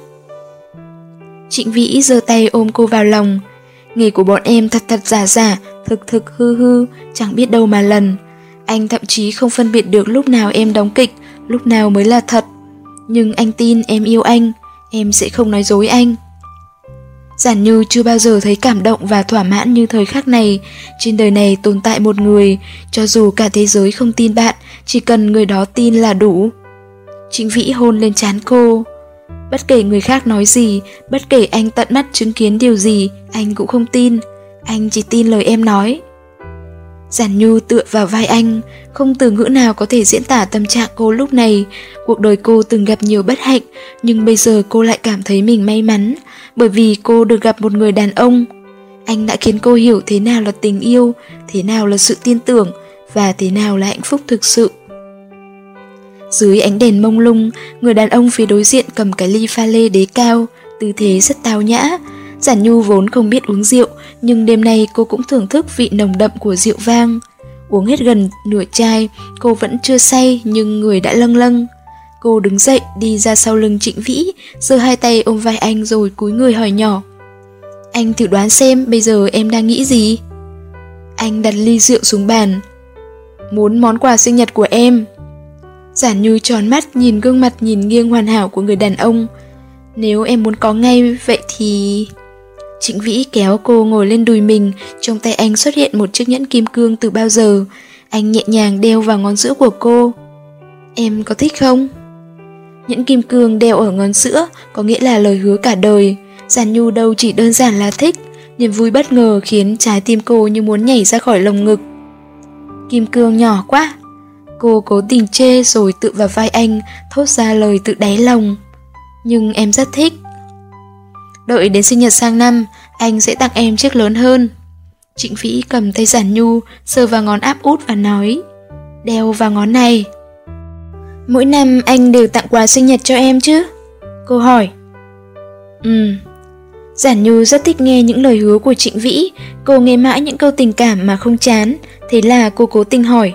Trịnh Vĩ giơ tay ôm cô vào lòng, Nghề của bọn em thật thật giả giả, thực thực hư hư, chẳng biết đâu mà lần. Anh thậm chí không phân biệt được lúc nào em đóng kịch, lúc nào mới là thật. Nhưng anh tin em yêu anh, em sẽ không nói dối anh. Giản Như chưa bao giờ thấy cảm động và thỏa mãn như thời khắc này. Trên đời này tồn tại một người, cho dù cả thế giới không tin bạn, chỉ cần người đó tin là đủ. Trịnh Vĩ hôn lên trán cô. Bất kể người khác nói gì, bất kể anh tận mắt chứng kiến điều gì, anh cũng không tin. Anh chỉ tin lời em nói. Giản Nhu tựa vào vai anh, không từ ngữ nào có thể diễn tả tâm trạng cô lúc này. Cuộc đời cô từng gặp nhiều bất hạnh, nhưng bây giờ cô lại cảm thấy mình may mắn, bởi vì cô được gặp một người đàn ông. Anh đã khiến cô hiểu thế nào là tình yêu, thế nào là sự tin tưởng, và thế nào là hạnh phúc thực sự. Dưới ánh đèn mông lung, người đàn ông phía đối diện cầm cái ly pha lê đế cao, tư thế rất tao nhã. Giản Nhu vốn không biết uống rượu, nhưng đêm nay cô cũng thưởng thức vị nồng đậm của rượu vang. Uống hết gần nửa chai, cô vẫn chưa say nhưng người đã lâng lâng. Cô đứng dậy đi ra sau lưng Trịnh Vĩ, giơ hai tay ôm vai anh rồi cúi người hỏi nhỏ. Anh thử đoán xem bây giờ em đang nghĩ gì? Anh đặt ly rượu xuống bàn. Muốn món quà sinh nhật của em. Giản như tròn mắt nhìn gương mặt nhìn nghiêng hoàn hảo của người đàn ông. Nếu em muốn có ngay vậy thì... Trịnh Vĩ kéo cô ngồi lên đùi mình, trong tay anh xuất hiện một chiếc nhẫn kim cương từ bao giờ. Anh nhẹ nhàng đeo vào ngón giữa của cô. Em có thích không? Nhẫn kim cương đeo ở ngón giữa có nghĩa là lời hứa cả đời. Giản Nhu đâu chỉ đơn giản là thích, niềm vui bất ngờ khiến trái tim cô như muốn nhảy ra khỏi lồng ngực. Kim cương nhỏ quá. Cô cố tình chê rồi tự vào vai anh, thốt ra lời tự đáy lòng. Nhưng em rất thích. Đợi đến sinh nhật sang năm, anh sẽ tặng em chiếc lớn hơn. Trịnh Vĩ cầm tay giản nhu, sờ vào ngón áp út và nói Đeo vào ngón này. Mỗi năm anh đều tặng quà sinh nhật cho em chứ? Cô hỏi. Ừ. Giản Nhu rất thích nghe những lời hứa của Trịnh Vĩ, cô nghe mãi những câu tình cảm mà không chán, thế là cô cố tình hỏi.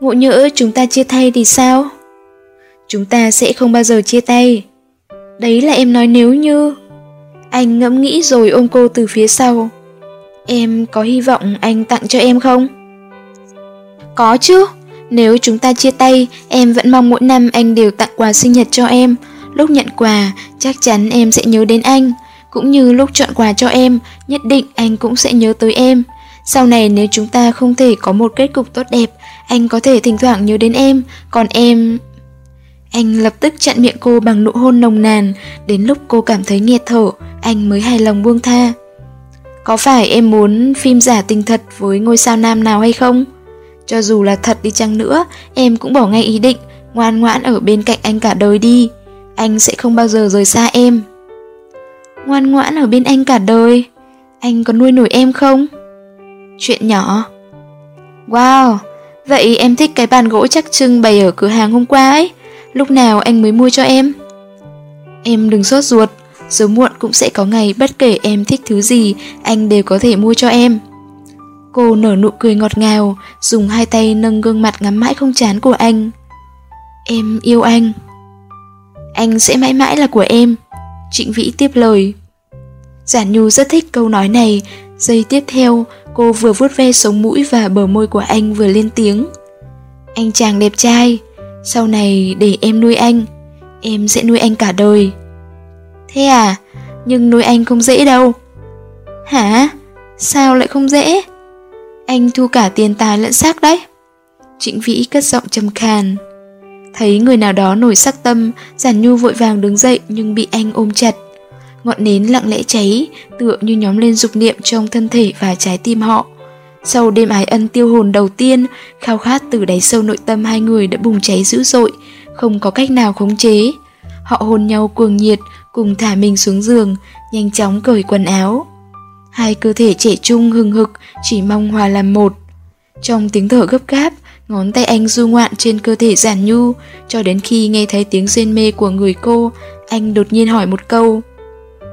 Ngộ nhỡ chúng ta chia tay thì sao? Chúng ta sẽ không bao giờ chia tay. Đấy là em nói nếu như... Anh ngẫm nghĩ rồi ôm cô từ phía sau. Em có hy vọng anh tặng cho em không? Có chứ. Nếu chúng ta chia tay, em vẫn mong mỗi năm anh đều tặng quà sinh nhật cho em. Lúc nhận quà, chắc chắn em sẽ nhớ đến anh. Cũng như lúc chọn quà cho em, nhất định anh cũng sẽ nhớ tới em. Sau này nếu chúng ta không thể có một kết cục tốt đẹp, anh có thể thỉnh thoảng nhớ đến em, còn em... Anh lập tức chặn miệng cô bằng nụ hôn nồng nàn, đến lúc cô cảm thấy nghẹt thở, anh mới hài lòng buông tha. Có phải em muốn phim giả tình thật với ngôi sao nam nào hay không? Cho dù là thật đi chăng nữa, em cũng bỏ ngay ý định, ngoan ngoãn ở bên cạnh anh cả đời đi. Anh sẽ không bao giờ rời xa em. Ngoan ngoãn ở bên anh cả đời? Anh có nuôi nổi em không? Chuyện nhỏ. Wow, vậy em thích cái bàn gỗ chắc trưng bày ở cửa hàng hôm qua ấy. Lúc nào anh mới mua cho em? Em đừng sốt ruột, sớm muộn cũng sẽ có ngày bất kể em thích thứ gì, anh đều có thể mua cho em. Cô nở nụ cười ngọt ngào, dùng hai tay nâng gương mặt ngắm mãi không chán của anh. Em yêu anh. Anh sẽ mãi mãi là của em. Trịnh Vĩ tiếp lời. Giản Nhu rất thích câu nói này, giây tiếp theo cô vừa vuốt ve sống mũi và bờ môi của anh vừa lên tiếng. Anh chàng đẹp trai, sau này để em nuôi anh, em sẽ nuôi anh cả đời. Thế à, nhưng nuôi anh không dễ đâu. Hả? Sao lại không dễ? Anh thu cả tiền tài lẫn xác đấy. Trịnh Vĩ cất giọng trầm khàn. Thấy người nào đó nổi sắc tâm, Giản Nhu vội vàng đứng dậy nhưng bị anh ôm chặt. Ngọn nến lặng lẽ cháy, tựa như nhóm lên dục niệm trong thân thể và trái tim họ. Sau đêm ái ân tiêu hồn đầu tiên, khao khát từ đáy sâu nội tâm hai người đã bùng cháy dữ dội, không có cách nào khống chế. Họ hôn nhau cuồng nhiệt, cùng thả mình xuống giường, nhanh chóng cởi quần áo. Hai cơ thể trẻ trung hừng hực, chỉ mong hòa làm một. Trong tiếng thở gấp gáp, ngón tay anh du ngoạn trên cơ thể giản nhu, cho đến khi nghe thấy tiếng rên mê của người cô, anh đột nhiên hỏi một câu.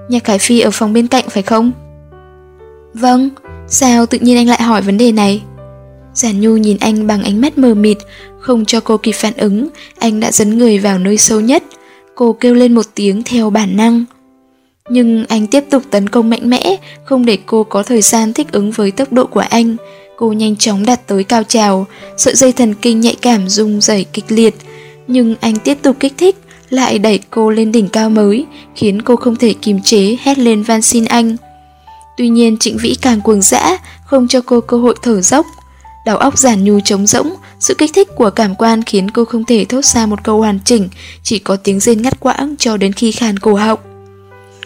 Nhạc Khải Phi ở phòng bên cạnh phải không? Vâng, sao tự nhiên anh lại hỏi vấn đề này? Giản Nhu nhìn anh bằng ánh mắt mờ mịt, không cho cô kịp phản ứng, anh đã dẫn người vào nơi sâu nhất. Cô kêu lên một tiếng theo bản năng. Nhưng anh tiếp tục tấn công mạnh mẽ, không để cô có thời gian thích ứng với tốc độ của anh. Cô nhanh chóng đạt tới cao trào, sợi dây thần kinh nhạy cảm rung rẩy kịch liệt. Nhưng anh tiếp tục kích thích, lại đẩy cô lên đỉnh cao mới, khiến cô không thể kiềm chế hét lên van xin anh. Tuy nhiên Trịnh Vĩ càng cuồng dã, không cho cô cơ hội thở dốc. Đầu óc giản nhu trống rỗng, sự kích thích của cảm quan khiến cô không thể thốt ra một câu hoàn chỉnh, chỉ có tiếng rên ngắt quãng cho đến khi khàn cổ họng.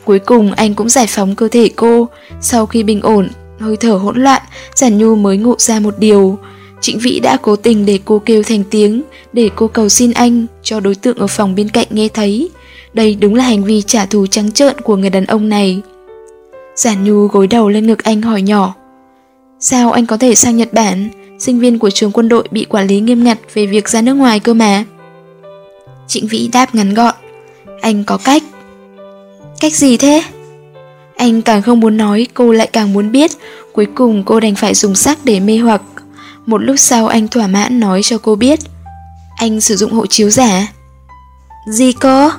Cuối cùng anh cũng giải phóng cơ thể cô, sau khi bình ổn, hơi thở hỗn loạn, giản nhu mới ngộ ra một điều. Trịnh Vĩ đã cố tình để cô kêu thành tiếng, để cô cầu xin anh, cho đối tượng ở phòng bên cạnh nghe thấy. Đây đúng là hành vi trả thù trắng trợn của người đàn ông này. Giản Nhu gối đầu lên ngực anh hỏi nhỏ. Sao anh có thể sang Nhật Bản? Sinh viên của trường quân đội bị quản lý nghiêm ngặt về việc ra nước ngoài cơ mà. Trịnh Vĩ đáp ngắn gọn. Anh có cách. Cách gì thế? Anh càng không muốn nói, cô lại càng muốn biết. Cuối cùng cô đành phải dùng sắc để mê hoặc. Một lúc sau anh thỏa mãn nói cho cô biết. Anh sử dụng hộ chiếu giả. Gì cơ?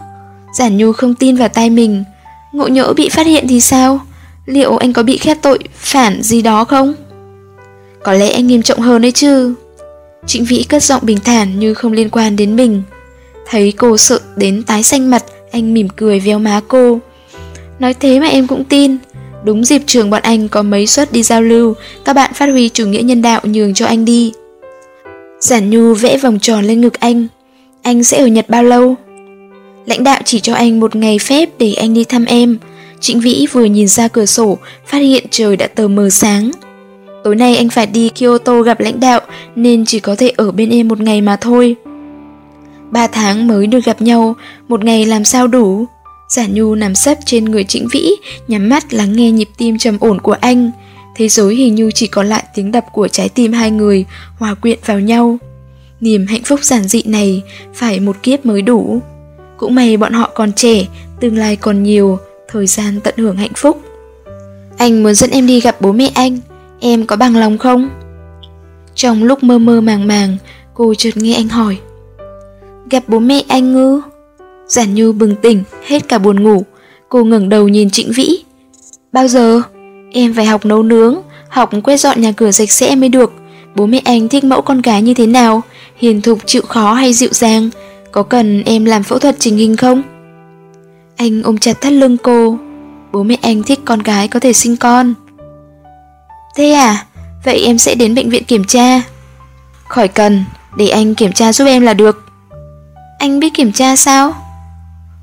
Giản Nhu không tin vào tai mình. Ngộ nhỡ bị phát hiện thì sao? Liệu anh có bị khét tội phản gì đó không? Có lẽ anh nghiêm trọng hơn đấy chứ. Trịnh Vĩ cất giọng bình thản như không liên quan đến mình. Thấy cô sợ đến tái xanh mặt, anh mỉm cười véo má cô. Nói thế mà em cũng tin. Đúng dịp trường bọn anh có mấy suất đi giao lưu, các bạn phát huy chủ nghĩa nhân đạo nhường cho anh đi. Giản Nhu vẽ vòng tròn lên ngực anh. Anh sẽ ở Nhật bao lâu? Lãnh đạo chỉ cho anh một ngày phép để anh đi thăm em. Trịnh Vĩ vừa nhìn ra cửa sổ, phát hiện trời đã tờ mờ sáng. Tối nay anh phải đi Kyoto gặp lãnh đạo nên chỉ có thể ở bên em một ngày mà thôi. Ba tháng mới được gặp nhau, một ngày làm sao đủ? Giả Nhu nằm sấp trên người Trịnh Vĩ, nhắm mắt lắng nghe nhịp tim trầm ổn của anh. Thế giới hình như chỉ còn lại tiếng đập của trái tim hai người hòa quyện vào nhau. Niềm hạnh phúc giản dị này phải một kiếp mới đủ. Cũng may bọn họ còn trẻ, tương lai còn nhiều, thời gian tận hưởng hạnh phúc. Anh muốn dẫn em đi gặp bố mẹ anh, em có bằng lòng không? Trong lúc mơ mơ màng màng, cô chợt nghe anh hỏi. Gặp bố mẹ anh ngư? Giản Như bừng tỉnh, hết cả buồn ngủ. Cô ngẩng đầu nhìn Trịnh Vĩ. Bao giờ? Em phải học nấu nướng, học quét dọn nhà cửa sạch sẽ mới được. Bố mẹ anh thích mẫu con gái như thế nào? Hiền thục chịu khó hay dịu dàng? Có cần em làm phẫu thuật trình hình không? Anh ôm chặt thắt lưng cô. Bố mẹ anh thích con gái có thể sinh con. Thế à? Vậy em sẽ đến bệnh viện kiểm tra. Khỏi cần, để anh kiểm tra giúp em là được. Anh biết kiểm tra sao?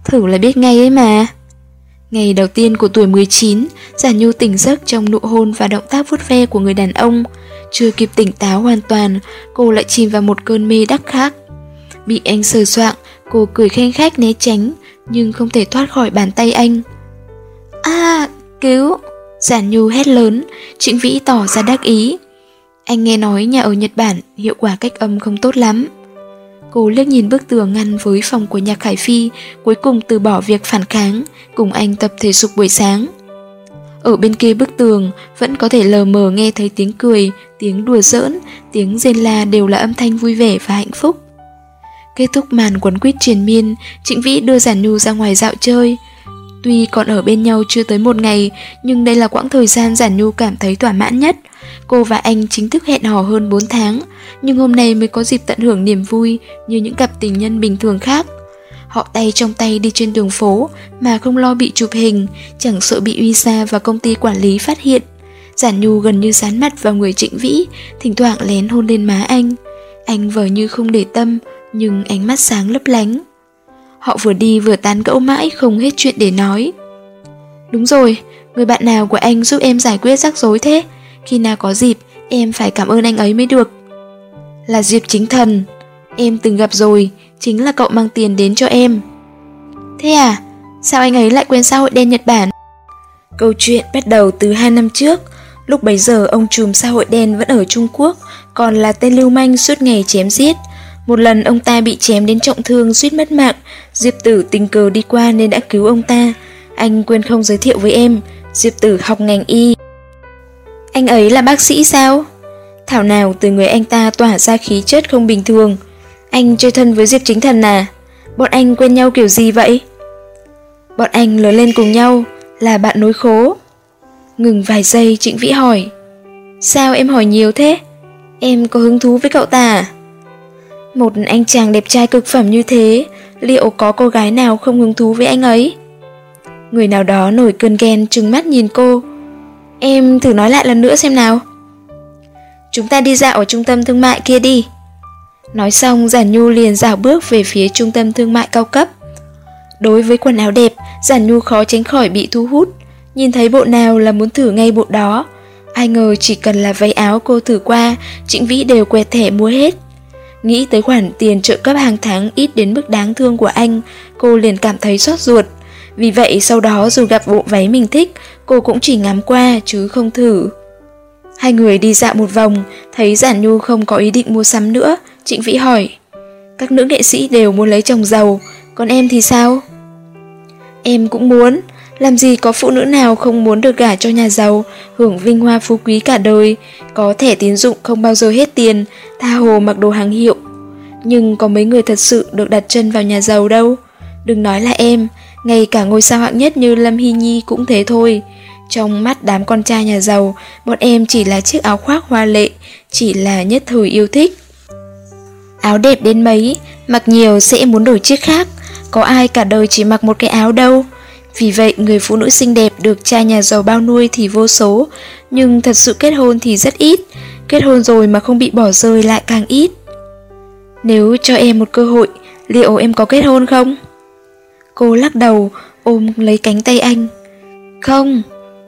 Thử là biết ngay ấy mà. Ngày đầu tiên của tuổi 19, Giả Nhu tỉnh giấc trong nụ hôn và động tác vuốt ve của người đàn ông. Chưa kịp tỉnh táo hoàn toàn, cô lại chìm vào một cơn mê đắc khác. Bị anh sờ soạng, cô cười khen khách né tránh, nhưng không thể thoát khỏi bàn tay anh. À, cứu! Giản Nhu hét lớn, Trịnh Vĩ tỏ ra đắc ý. Anh nghe nói nhà ở Nhật Bản hiệu quả cách âm không tốt lắm. Cô liếc nhìn bức tường ngăn với phòng của nhạc Khải Phi, cuối cùng từ bỏ việc phản kháng, cùng anh tập thể dục buổi sáng. Ở bên kia bức tường vẫn có thể lờ mờ nghe thấy tiếng cười, tiếng đùa giỡn, tiếng rên la đều là âm thanh vui vẻ và hạnh phúc. Kết thúc màn quấn quýt triền miên, Trịnh Vĩ đưa Giản Nhu ra ngoài dạo chơi. Tuy còn ở bên nhau chưa tới một ngày, nhưng đây là quãng thời gian Giản Nhu cảm thấy thỏa mãn nhất. Cô và anh chính thức hẹn hò hơn 4 tháng, nhưng hôm nay mới có dịp tận hưởng niềm vui như những cặp tình nhân bình thường khác. Họ tay trong tay đi trên đường phố mà không lo bị chụp hình, chẳng sợ bị uy sa và công ty quản lý phát hiện. Giản Nhu gần như dán mặt vào người Trịnh Vĩ, thỉnh thoảng lén hôn lên má anh. Anh vờ như không để tâm, nhưng ánh mắt sáng lấp lánh. Họ vừa đi vừa tán gẫu mãi không hết chuyện để nói. Đúng rồi, người bạn nào của anh giúp em giải quyết rắc rối thế? Khi nào có dịp, em phải cảm ơn anh ấy mới được. Là Diệp Chính Thần, em từng gặp rồi, chính là cậu mang tiền đến cho em. Thế à, sao anh ấy lại quên xã hội đen Nhật Bản? Câu chuyện bắt đầu từ 2 năm trước, lúc bấy giờ ông trùm xã hội đen vẫn ở Trung Quốc, còn là tên lưu manh suốt ngày chém giết. Một lần ông ta bị chém đến trọng thương suýt mất mạng, Diệp Tử tình cờ đi qua nên đã cứu ông ta. Anh quên không giới thiệu với em, Diệp Tử học ngành y. Anh ấy là bác sĩ sao? Thảo nào từ người anh ta tỏa ra khí chất không bình thường. Anh chơi thân với Diệp Chính Thần à? Bọn anh quen nhau kiểu gì vậy? Bọn anh lớn lên cùng nhau, là bạn nối khố. Ngừng vài giây Trịnh Vĩ hỏi. Sao em hỏi nhiều thế? Em có hứng thú với cậu ta à? Một anh chàng đẹp trai cực phẩm như thế, liệu có cô gái nào không hứng thú với anh ấy? Người nào đó nổi cơn ghen trừng mắt nhìn cô. Em thử nói lại lần nữa xem nào. chúng ta đi dạo ở trung tâm thương mại kia đi. Nói xong Giản Nhu liền dạo bước về phía trung tâm thương mại cao cấp. Đối với quần áo đẹp, Giản Nhu khó tránh khỏi bị thu hút. Nhìn thấy bộ nào là muốn thử ngay bộ đó. Ai ngờ chỉ cần là váy áo cô thử qua, Trịnh Vĩ đều quẹt thẻ mua hết. Nghĩ tới khoản tiền trợ cấp hàng tháng ít đến mức đáng thương của anh, cô liền cảm thấy xót ruột. Vì vậy sau đó dù gặp bộ váy mình thích, cô cũng chỉ ngắm qua chứ không thử. Hai người đi dạo một vòng, thấy Giản Nhu không có ý định mua sắm nữa, Trịnh Vĩ hỏi. Các nữ nghệ sĩ đều muốn lấy chồng giàu, còn em thì sao? Em cũng muốn, làm gì có phụ nữ nào không muốn được gả cho nhà giàu, hưởng vinh hoa phú quý cả đời, có thẻ tín dụng không bao giờ hết tiền, tha hồ mặc đồ hàng hiệu. Nhưng có mấy người thật sự được đặt chân vào nhà giàu đâu. Đừng nói là em, ngay cả ngôi sao hạng nhất như Lâm Hy Nhi cũng thế thôi. Trong mắt đám con trai nhà giàu, bọn em chỉ là chiếc áo khoác hoa lệ, chỉ là nhất thời yêu thích. Áo đẹp đến mấy, mặc nhiều sẽ muốn đổi chiếc khác, có ai cả đời chỉ mặc một cái áo đâu. Vì vậy người phụ nữ xinh đẹp được cha nhà giàu bao nuôi thì vô số, nhưng thật sự kết hôn thì rất ít, kết hôn rồi mà không bị bỏ rơi lại càng ít. Nếu cho em một cơ hội, liệu em có kết hôn không? Cô lắc đầu, ôm lấy cánh tay anh. Không,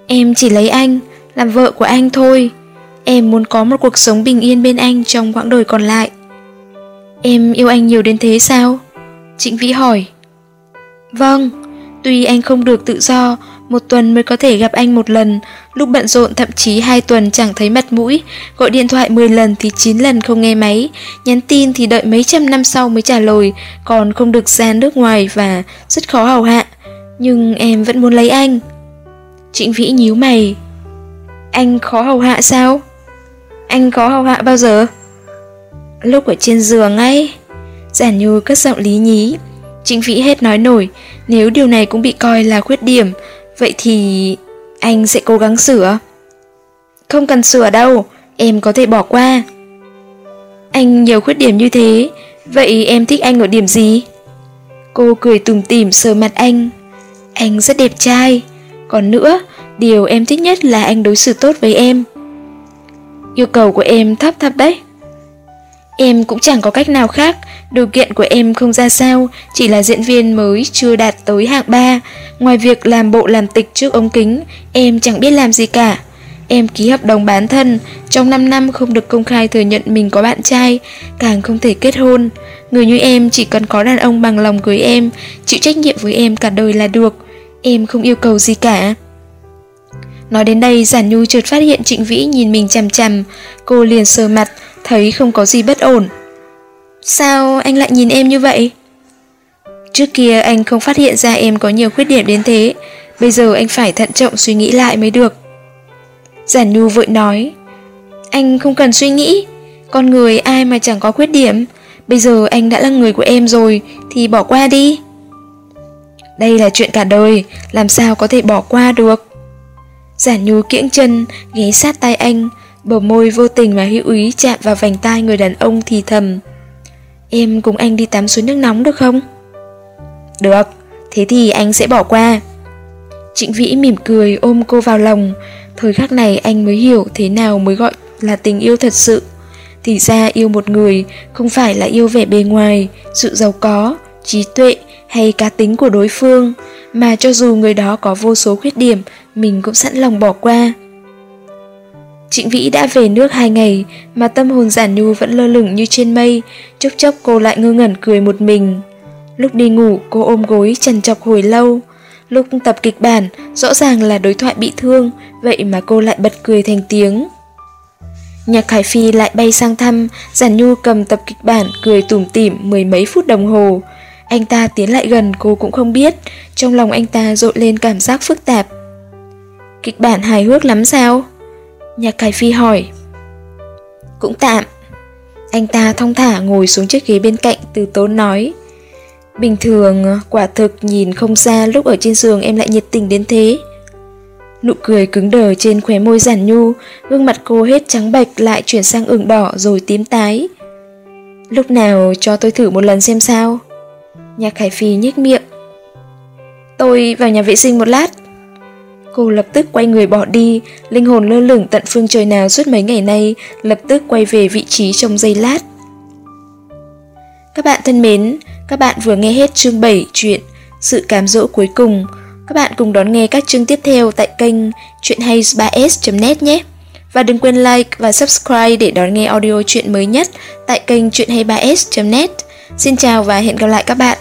em chỉ lấy anh, làm vợ của anh thôi. Em muốn có một cuộc sống bình yên bên anh trong quãng đời còn lại. Em yêu anh nhiều đến thế sao? Trịnh Vĩ hỏi. Vâng, tuy anh không được tự do, một tuần mới có thể gặp anh một lần, lúc bận rộn thậm chí hai tuần chẳng thấy mặt mũi, gọi điện thoại 10 lần thì 9 lần không nghe máy, nhắn tin thì đợi mấy trăm năm sau mới trả lời, còn không được ra nước ngoài và rất khó hầu hạ. Nhưng em vẫn muốn lấy anh. Trịnh Vĩ nhíu mày. Anh khó hầu hạ sao? Anh khó hầu hạ bao giờ? Lúc ở trên giường ấy. Giản Như cất giọng lý nhí. Trịnh Vĩ hết nói nổi, nếu điều này cũng bị coi là khuyết điểm, vậy thì anh sẽ cố gắng sửa. Không cần sửa đâu, em có thể bỏ qua. Anh nhiều khuyết điểm như thế, vậy em thích anh ở điểm gì? Cô cười tùm tìm sờ mặt anh. Anh rất đẹp trai. Còn nữa, điều em thích nhất là anh đối xử tốt với em. Yêu cầu của em thấp thấp đấy. Em cũng chẳng có cách nào khác, điều kiện của em không ra sao, chỉ là diễn viên mới chưa đạt tới hạng 3. Ngoài việc làm bộ làm tịch trước ống kính, em chẳng biết làm gì cả. Em ký hợp đồng bán thân, trong 5 năm không được công khai thừa nhận mình có bạn trai, càng không thể kết hôn. Người như em chỉ cần có đàn ông bằng lòng cưới em, chịu trách nhiệm với em cả đời là được. Em không yêu cầu gì cả. Nói đến đây, Giản Nhu chợt phát hiện Trịnh Vĩ nhìn mình chằm chằm, cô liền sờ mặt, thấy không có gì bất ổn. Sao anh lại nhìn em như vậy? Trước kia anh không phát hiện ra em có nhiều khuyết điểm đến thế, bây giờ anh phải thận trọng suy nghĩ lại mới được. Giản Nhu vội nói, anh không cần suy nghĩ, con người ai mà chẳng có khuyết điểm, bây giờ anh đã là người của em rồi thì bỏ qua đi. Đây là chuyện cả đời, làm sao có thể bỏ qua được. Giản Nhu kiễng chân, ghé sát tay anh, bờ môi vô tình mà hữu ý chạm vào vành tai người đàn ông thì thầm. Em cùng anh đi tắm suối nước nóng được không? Được, thế thì anh sẽ bỏ qua. Trịnh Vĩ mỉm cười ôm cô vào lòng, thời khắc này anh mới hiểu thế nào mới gọi là tình yêu thật sự. Thì ra yêu một người không phải là yêu vẻ bề ngoài, sự giàu có, trí tuệ hay cá tính của đối phương, mà cho dù người đó có vô số khuyết điểm, mình cũng sẵn lòng bỏ qua. Trịnh Vĩ đã về nước hai ngày mà tâm hồn giản nhu vẫn lơ lửng như trên mây, chốc chốc cô lại ngơ ngẩn cười một mình. Lúc đi ngủ cô ôm gối trần chọc hồi lâu, lúc tập kịch bản rõ ràng là đối thoại bị thương, vậy mà cô lại bật cười thành tiếng. Nhạc Khải Phi lại bay sang thăm, Giản Nhu cầm tập kịch bản cười tủm tỉm mười mấy phút đồng hồ. Anh ta tiến lại gần cô cũng không biết, trong lòng anh ta rộn lên cảm giác phức tạp. Kịch bản hài hước lắm sao? Nhạc Cải Phi hỏi. Cũng tạm. Anh ta thong thả ngồi xuống chiếc ghế bên cạnh từ tốn nói. Bình thường, quả thực nhìn không xa lúc ở trên giường em lại nhiệt tình đến thế. Nụ cười cứng đờ trên khóe môi giản nhu, gương mặt cô hết trắng bệch lại chuyển sang ửng đỏ rồi tím tái. Lúc nào cho tôi thử một lần xem sao? Nhạc Khải Phi nhếch miệng. Tôi vào nhà vệ sinh một lát. Cô lập tức quay người bỏ đi, linh hồn lơ lửng tận phương trời nào suốt mấy ngày nay, lập tức quay về vị trí trong giây lát. Các bạn thân mến, các bạn vừa nghe hết chương 7 chuyện Sự cám dỗ cuối cùng. Các bạn cùng đón nghe các chương tiếp theo tại kênh chuyện hay 3s.net nhé. Và đừng quên like và subscribe để đón nghe audio chuyện mới nhất tại kênh chuyện hay 3s.net. Xin chào và hẹn gặp lại các bạn.